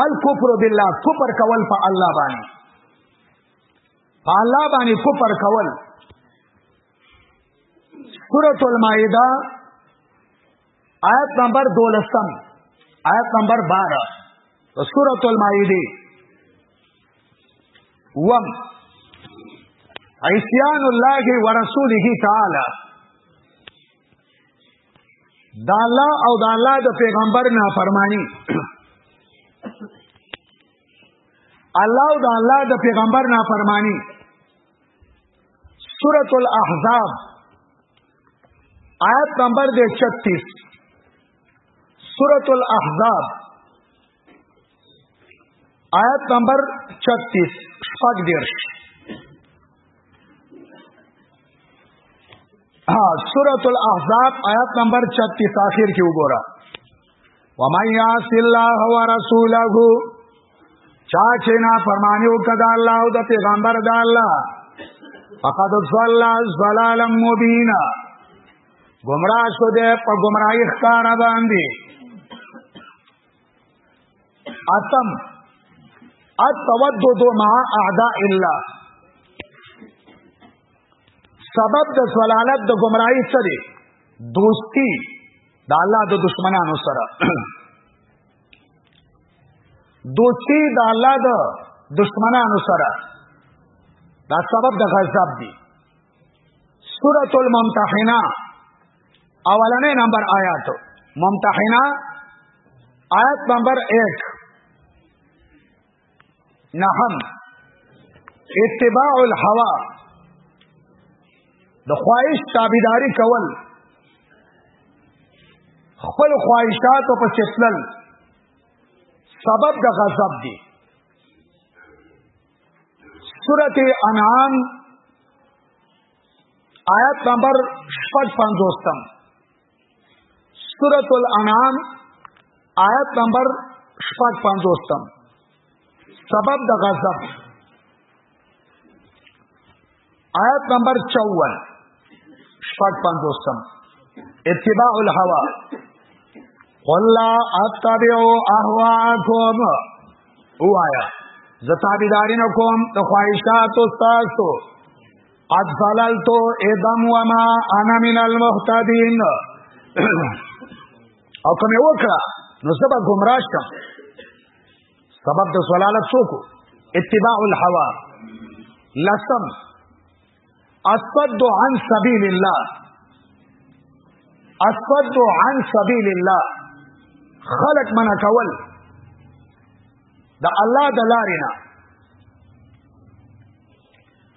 الکفر بالله کفر کول په الله باندې په الله باندې کفر کول سورۃ المائده آیت نمبر 12 آیت نمبر 12 سورۃ المائده وم عیسیان الله ورسوله تعالی دا الله او دا الله د پیغمبر نافرمانی الله او دا الله د پیغمبر نافرمانی سورۃ الاحزاب آیت نمبر 36 سورۃ الاحزاب آیت نمبر 36 شپږ دیرش ها سورۃ الاحزاب آیت نمبر 36 اخر کې وګوره ومن یعص الله ورسوله چا چې نه فرمانیو کده الله او د پیغمبر د الله فقد ضل ضلالا مبینا گمراه شو دې په گمراهی ښکارا باندې اتم التودد مع اعداء الله سبب د زلالت د گمراهی څه دی دوستی د الله د دشمنانو سره دوستی د الله د دشمنانو سره دا سبب د غضب دی سورۃ الممتحنه اولنې نمبر آیات ممتحنه آیت نمبر 1 نحم اتباع الهوا د خواهش تابعداري کول خپل خواهشات په چتلل سبب د غضب دی سورته انعام آیت نمبر شپږ پنځوستم سورة الانعام آیت نمبر شپږ پنځوستم سبب د غضب آیت نمبر 54 شپږ پنځوستم اتباع الهوى قل لا اتبعوا اهواءكم وایا زتابیدارین کوم د خواهشات او تاسو قد زللت ادم وما انا من المهتدين او کوم وکړه نو سبا گمراه شم سبب د سوالات څوک اتباع الهوا لسم الصد عن سبیل الله الصد عن سبیل الله خلق منع کول د الله د لارې نه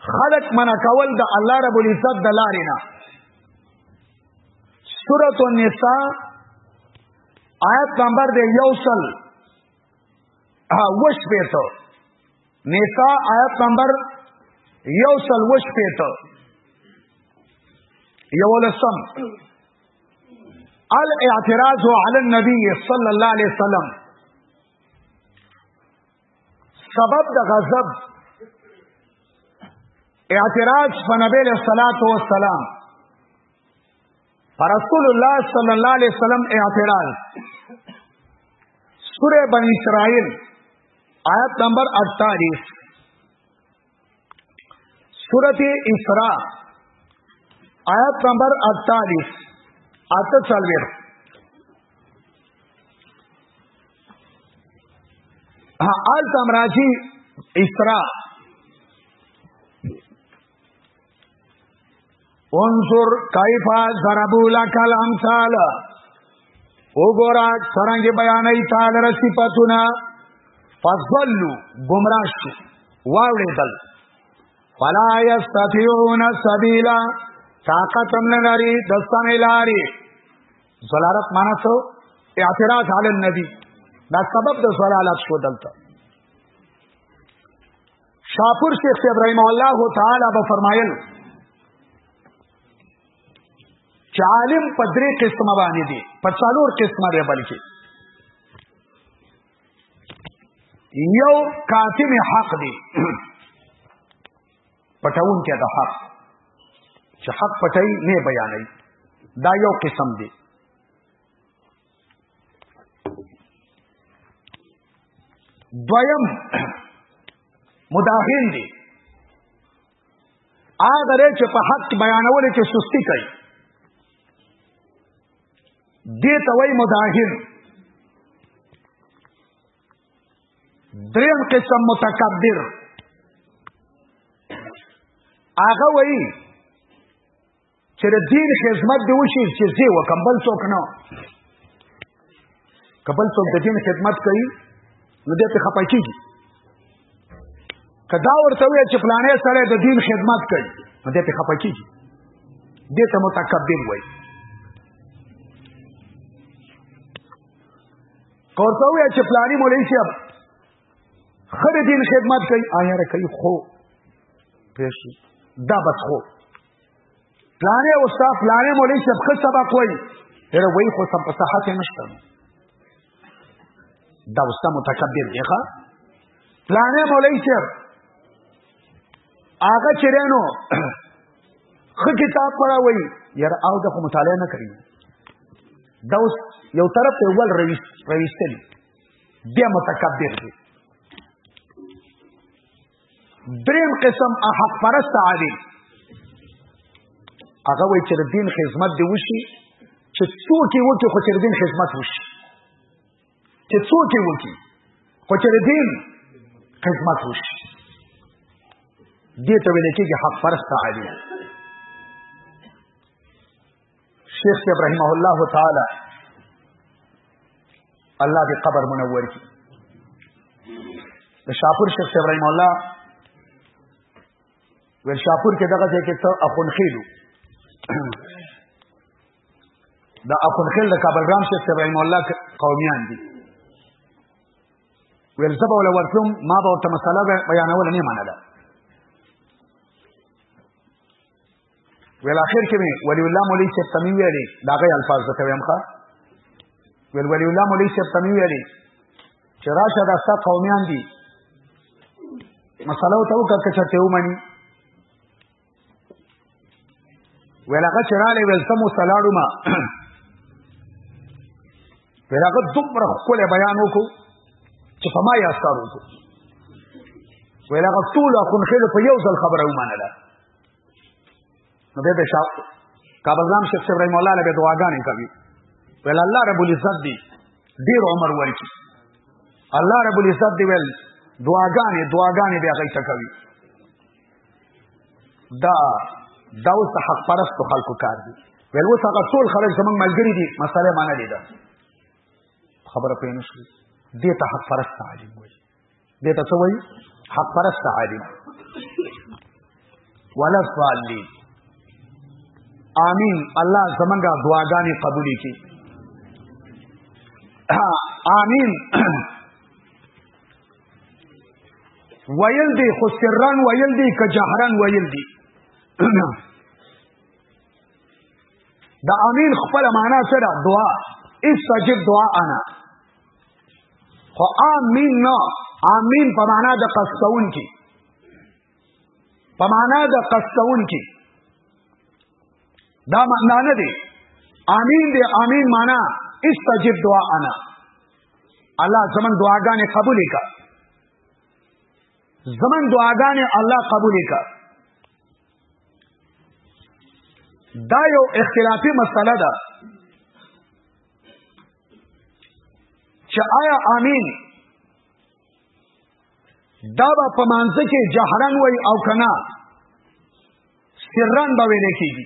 خلق منع کول د الله رب العزت د لارې نه سورۃ النساء آیت نمبر دی یوصل ها وش پیته نساء آیت نمبر یو سل وش پیتا یو لسم الاعتراض علی النبی صلی اللہ علیہ وسلم سبب د غضب اعتراض په نبی له صلوات و سلام رسول الله صلی الله علیه وسلم اعتراض سوره بنی اسرائیل آیت نمبر 48 سورت اسراء آیت نمبر 48 آتا چلویر ہاں آل تمراجی اسراء انظر کیف ضربو لک الامثال وګورا څنګه بیانې تعالی رسی پتونا فضلوا گمراه شو واوړېدل فلا یستطيعون سبیلا طاقت هم لري دستان لاري زلالت معنا څه اعتراض علی النبی دا سبب د زلالت شو دلته شاپور شیخ صاحب رحم الله تعالی به فرمایل چې عالم په درې قسمه باندې دي په څلور قسمه دی بلکې یو کاتم حق دی پټون کې د حق چې حق پټي نه بیانوي دا یو قسم دی دویم مداخل دی هغه لري چې په حق بیانول کې سستی کوي دې ته وایي مداخل دریم قسم متکبر هغه وایي چې د دین خدمت دی وشي چې زه وکم بل څوک نه کبل څوک د دین خدمت کوي نو دې ته خپای کیږي کدا ورته وی چې پلانې سره د دین خدمت کوي نو دې ته خپای کیږي دې ته متکبر وایي کورته وی چې پلانې مولوی شه خره دین خدمت کوي آیا را کوي خو پېښې دا بس خو پلانې او ستا پلانې مولوی صاحب ښه سبق وایي یاره وایي خو سم په صحه کې نشته دا اوس ته متکبر دی ښه پلانې مولوی صاحب هغه چې دی نو ښه کتاب پړه وایي یاره او د خو مطالعه نه کوي دا اوس یو طرف ته ول رویستل بیا متکبر دی دریم قسم احق پرست عالم هغه وایي چې د دین خدمت دی وشي چې څوک یې وکړي خو چې د دین خدمت وشي چې څوک یې وکړي خو چې د دین خدمت وشي دې ته ویل کېږي حق پرست عالم شیخ صاحب رحمه الله تعالی الله دې قبر منور کړي د شاپور شیخ صاحب رحمه الله ول شاپور کې دغه ځای کې ته اخون خېلو دا اخون خېل د کابل رام شیخ صاحب رحمه الله قومیان دي ویل زبا ولا ورتم ما به ورته مسله بیانول نه منله ویل اخر کې مې ولی الله مولوی صاحب تمی ویلې دا غي الفاظ زته ویم ښا ویل ولی الله مولوی صاحب تمی ویلې چې راشه دا ست قومیان دي مسله ته وکړه چې ته ومني ویل هغه چې رااله ویل سم وسلاړو ما ویل هغه دومره خپل بیان وکړو چې په ما یې اثر وکړو ویل هغه ټول خونخېل په یو ځل خبره ومنله نو به به شاو کابل رام شیخ صاحب رحم الله له دعاګانې کوي ول الله رب العزت دی ډیر عمر ورکړي الله رب العزت دی ول دعاګانې دعاګانې به هغه ته کوي دا دا اوس حق پرست خلکو کار دی ول اوس هغه ټول خلک زمونږ ملګری دي مسله معنی دی دا خبره پېنه شوې دې ته حق پرست عالم وایي دې ته څه وایي حق پرست عالم ولا صالحین آمین الله زمونږه دعاګانې قبول کړي آمین ویل دی خو سرن ویل دی که جهرن ویل دی دا امین خپل معنا سره دعا استجب دعا انا خو امین نه امین په معنا د قصون کې په معنا د قصون کې دا معنا نه دی امین دی امین معنا استجب دعا انا الله زمن دعاګانې قبول کړه زمن دعاګانې الله قبول کړه دا یو اختلافي مسله ده چې آیا امین دا به په مانځ کې جهرن وای او کنا سرن به ویل کېږي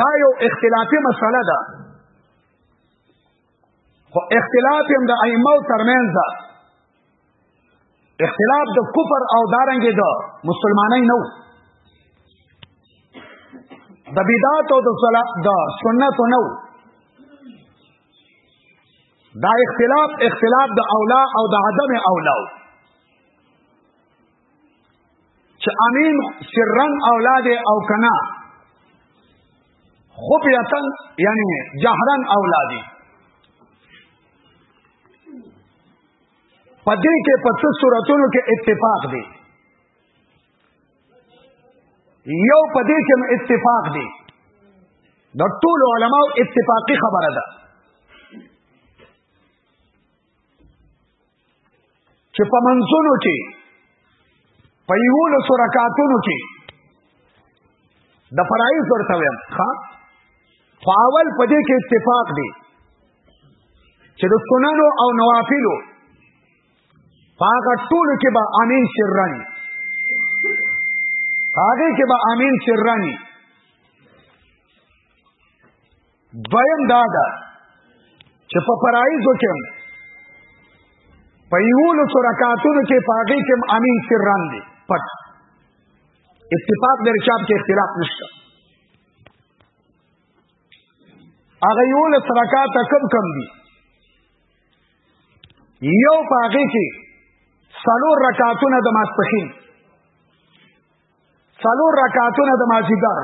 دا یو اختلافي مسله ده خو اختلاف هم د ائمه ترمنځ ده اختلاف د کفر او دارنګ د مسلمانای نه د بدعت او د صلاح د سنت نه دا اختلاف اختلاف د اولا او د عدم اولا چې امین سرن اولاد او کنا خفیتن یعنی جهرن اولادی پدې کې په څو صورتونو کې اتفاق دی یو پدې کې اتفاق دی د ټول علماو اتفاقی خبره ده چې په منځونو کې په یو له سرکاتونو کې د فرایض ورته ویم ښا فاول پدې کې اتفاق دی چې د سننو او نوافلو هغه ټول کې به امین سرانی هغه کې به امین سرانی دویم دا ده چې په فرایضو کې په یولو سرکاتونو کې پاګې کې امین سران دي پټ اتفاق لري چې په اختلاف نشته هغه یولو سرکات کم کم دي یو پاګې کې څلور رکعاتونه د ماسپخین څلور رکعاتونه د مازیګر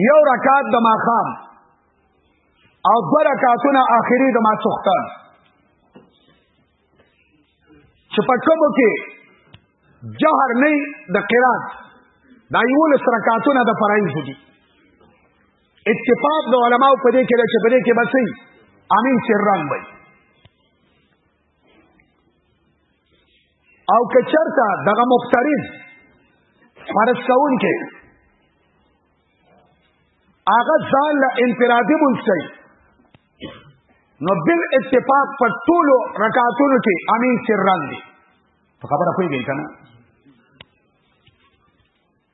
یو رکعات د ماخام او دو رکعاتونه آخري د ماسختن چې په کومو کې جهر نه د قرات دا یو لس رکعاتونه د فرایض دي اتفاق د علماو په دې کې چې په دې کې بسې امین سرنګ وي او که چرته دغه مخترب فرض کون کې هغه ځان له انفرادي منځي نو بل اتفاق په ټولو رکعاتونو کې امین سران دي خبره کوي کنه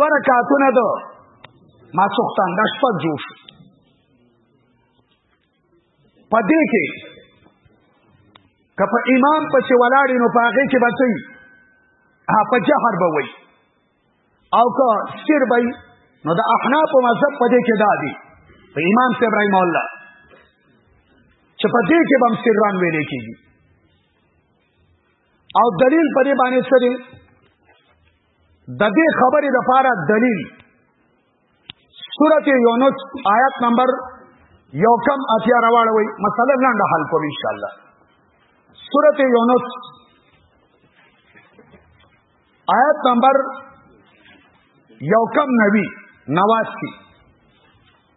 دو رکاتونه دو ما سختان دا شپږ جوړ شو په دې کې که په امام پسې ولاړ نو په هغې کې به څه په جهر به وي او که سر به نو د احنافو مذهب په دې کې دا دي په امام صاحب رحمه الله چې په دې کې به هم سران ویلې کېږي او دلیل په دې باندې څه دی د دې خبرې د پاره دلیل سورته یونس آیات نمبر یو کم اتیا راوړوي مسله لاندې حل کوو ان شاء الله سورته یونس آیات نمبر یو کم نبی نواسی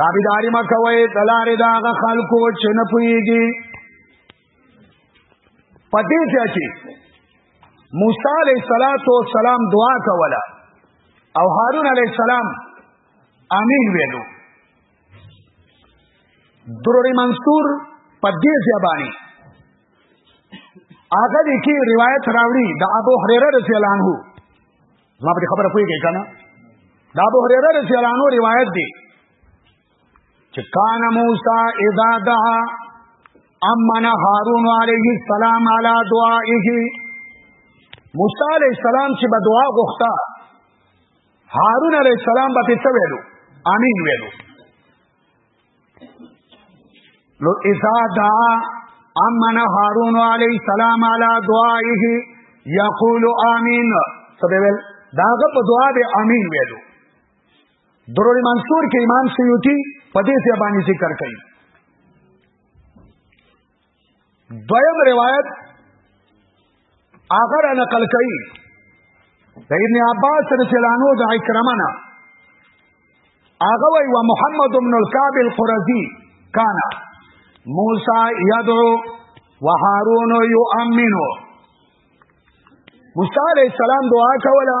تابیداری ما کوي دلاره دا غ خلکو چې نه پويږي پدې چې موسی علیہ الصلات والسلام دعا کوله او هارون علیہ السلام امین ویلو دروري منصور پدې ځبانی هغه لیکي روایت راوړي د ابو هريره رضی الله عنه ما په خبره پوهیږئ که نه دا ابو هريره رضی الله عنه روایت دی چې کان موسی اذا دعا امن هارون عليه السلام على دعائه موسی عليه السلام چې به دعا غوښته هارون عليه السلام به څه ویلو امين ویلو نو اذا دعا امن هارون علی السلام علی دعائه یقول امین سبیل داغه په دعا به امین ویلو درور منصور کې امام سیوطی په دې ځای باندې ذکر کوي دویم روایت اگر نقل کوي د ابن عباس رضی الله عنه د اکرمنا هغه وی و محمد بن الكعب القرظي کان موسی یدعو وهارون یؤمنو موسی علیہ السلام دعا کوله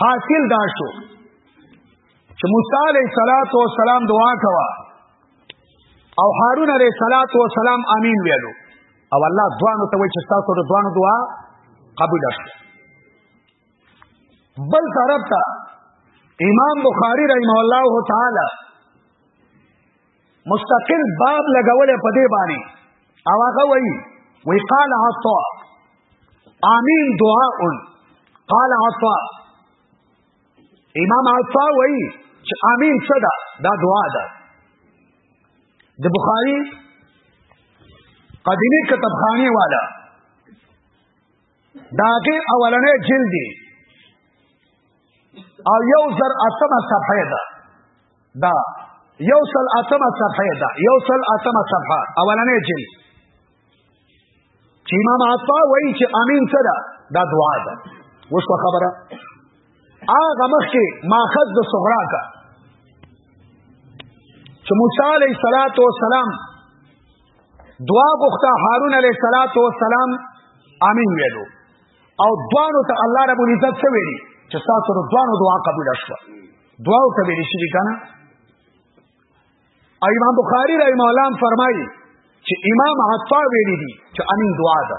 حاصل دا شو چې موسی علیه صلوات و سلام دعا کوا او هارون علیه صلوات و سلام امین ویلو او الله دوانو ته وایي چې تاسو د دوانو دعا قبول شوه بل طرف ته امام بخاری رحمه الله تعالی مستقل باب لګولې په دې باندې او هغه وایي وی قال عطا امين دعاء قال عطا امام عطا وایي چې امين څه ده دا دعا ده د بخاری قدیمی کتابخانه والا دا غي اولنې جلد دی او یو زر اتمه صفحه ده دا یو سل اتمه صفحه ده یو سل اتمه صفحه اولنې جلد چې امام عطا وایي چې امین څه ده دا دعا ده اوس خبره هغه مخکې ماخذ د صغرا کا چې موسی علیه السلام دعا غوښته هارون علیه السلام امین ویلو او دوانو ته الله رب العزت څه ویلي چې تاسو نو دوانو دعا قبول شوه دعا ته ویلي شي کنه امام بخاری رحمه الله فرمایي چې امام عطا ویلي دي چې امین دعا ده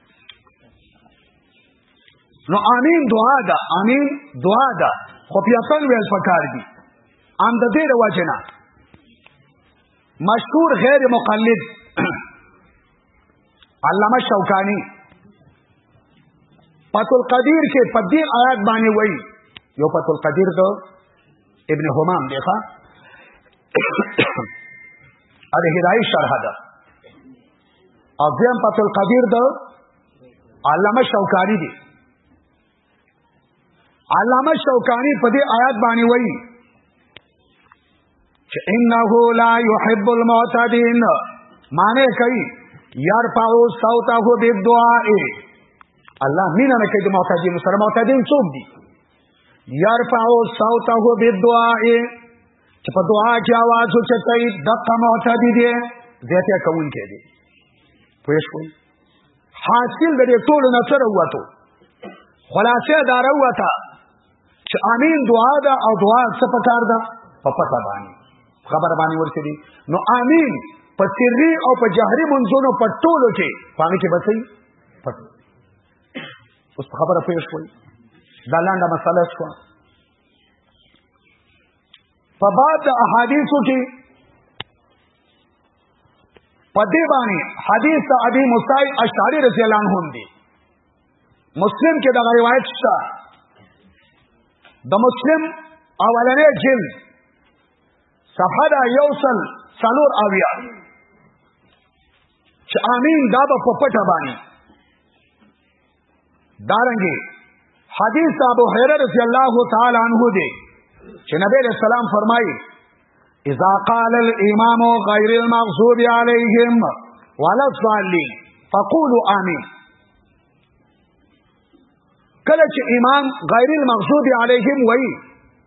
نو امین دعا ده امین دعا ده خو بیا څنګه ویل پکار دي ان د دې د وجنه مشهور غیر مقلد علامه شوکانی پتل قدیر کې په دې آیات باندې وایي یو پتل قدیر دو ابن همام دی ښا ا دې هدايه شرح ده او دیم فتح القدیر د علامه شوکانی دی علامه شوکانی په دې آیات باندې وایي چې انه لا يحب المعتدين معنی کوي یار پاو ساوتا هو به دعا ای الله مینا نه کوي د معتدین سره معتدین څوک دي یار پاو ساوتا هو به دعا ای چې په دعا کې आवाज او چتای دغه معتدی دی زیاته کوون کې دی پوه شئ حاصل د دې ټول نه سره وته خلاصه دا راوته چې امین دعا ده او دعا څه پکار ده په پټه باندې خبر باندې ورته دي نو امین په سری او په جهري منځونو په ټولو کې پاګه کې بچي پټ اوس خبره پېښ کوي دا لاندې مسله شوه په بعد احادیثو کې په دې باندې حدیث د ابي موسی اشعری رضی الله عنه دی مسلم کې دا روایت شته د مسلم اولنې جلد صفحه دا یوصل سلور اویا چې امین دا په پټه باندې دارنګي حدیث ابو هريره رضی الله تعالی عنہ دی چې نبی له سلام فرمایي اذا قال الامام غير المغضوب عليهم ولا الضالين فقولوا امين کله چې امام غیر المغضوب علیهم وایي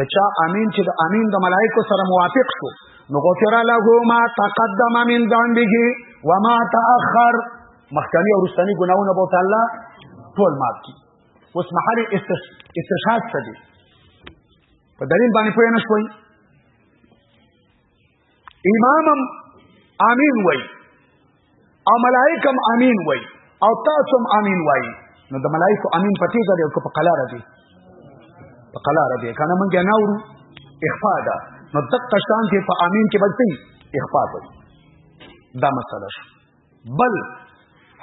د چا امین چې د امین د ملائکو سره موافق شو نو غفر له ما تقدم من ذنبه وما تاخر مخکنی او رستنی ګناونه به تعالی ټول معاف کی اوس محل استشهاد څه دی په دلیل باندې پوه نه شوئ امامم امین وای او ملائکم امین وای او تاسو هم امین وای نو د ملائکو امین په تیزه دی او په قلاره دی په قلاره دی کنه مونږ نه ورو اخفاء ده نو دقه شان کې په امین کې بدتي اخفاء ده دا مسله شو بل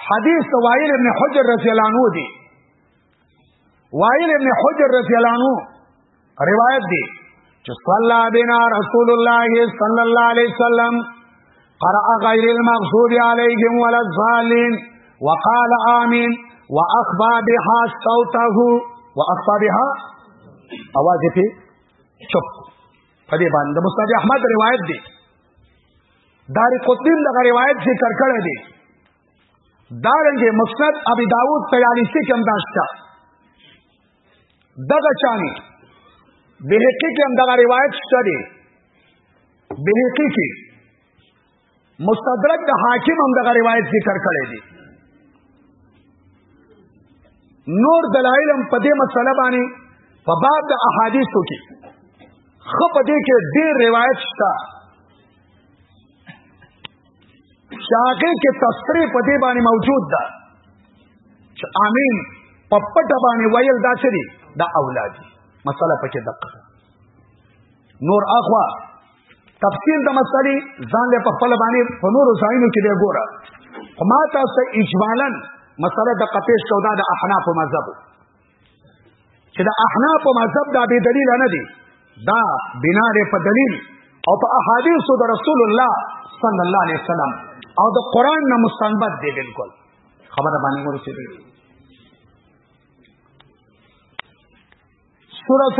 حدیث وائل ابن حجر رضی الله عنه دی وائل ابن حجر رضی اللہ عنہ روایت دی چې صلی بنا رسول الله صلی الله علیه وسلم قرأ غیر المغضوب علیهم ولا الضالین وقال آمین واخبا بها صوته واخبا بها اواز په چپ په دې باندې مستد احمد روایت دی داری قطبین دغه روایت ذکر کړی دی دارنګ مقصد ابي داود تیالیسی کم داشتا دغه چانی بهقی کې هم دغه روایت شته دی بهقی کې مستدرک د حاکم هم دغه روایت ذکر کړی دی نور دلایل هم په دې مسله باندې په باب د احادیثو کې خو په دې کې ډېر روایت شته شاګه کې تفسیر په دې باندې موجود ده چې امین په پټه باندې ویل دا څه دي دا اولاد دي مسله پکې دقه نور اخوا تفصیل د مسلې ځان له په خپل باندې په نور ځایونو کې دی ګوره ما تاسو اجمالاً مسله د قپیش کودا د احناف مذهب چې د احناف په مذهب دا به دلیل نه دی دا بنا لري په دلیل او په احادیث د رسول الله صلی الله علیه وسلم او د قران نه مستنبط دی بالکل خبره باندې ورسېږي سورۃ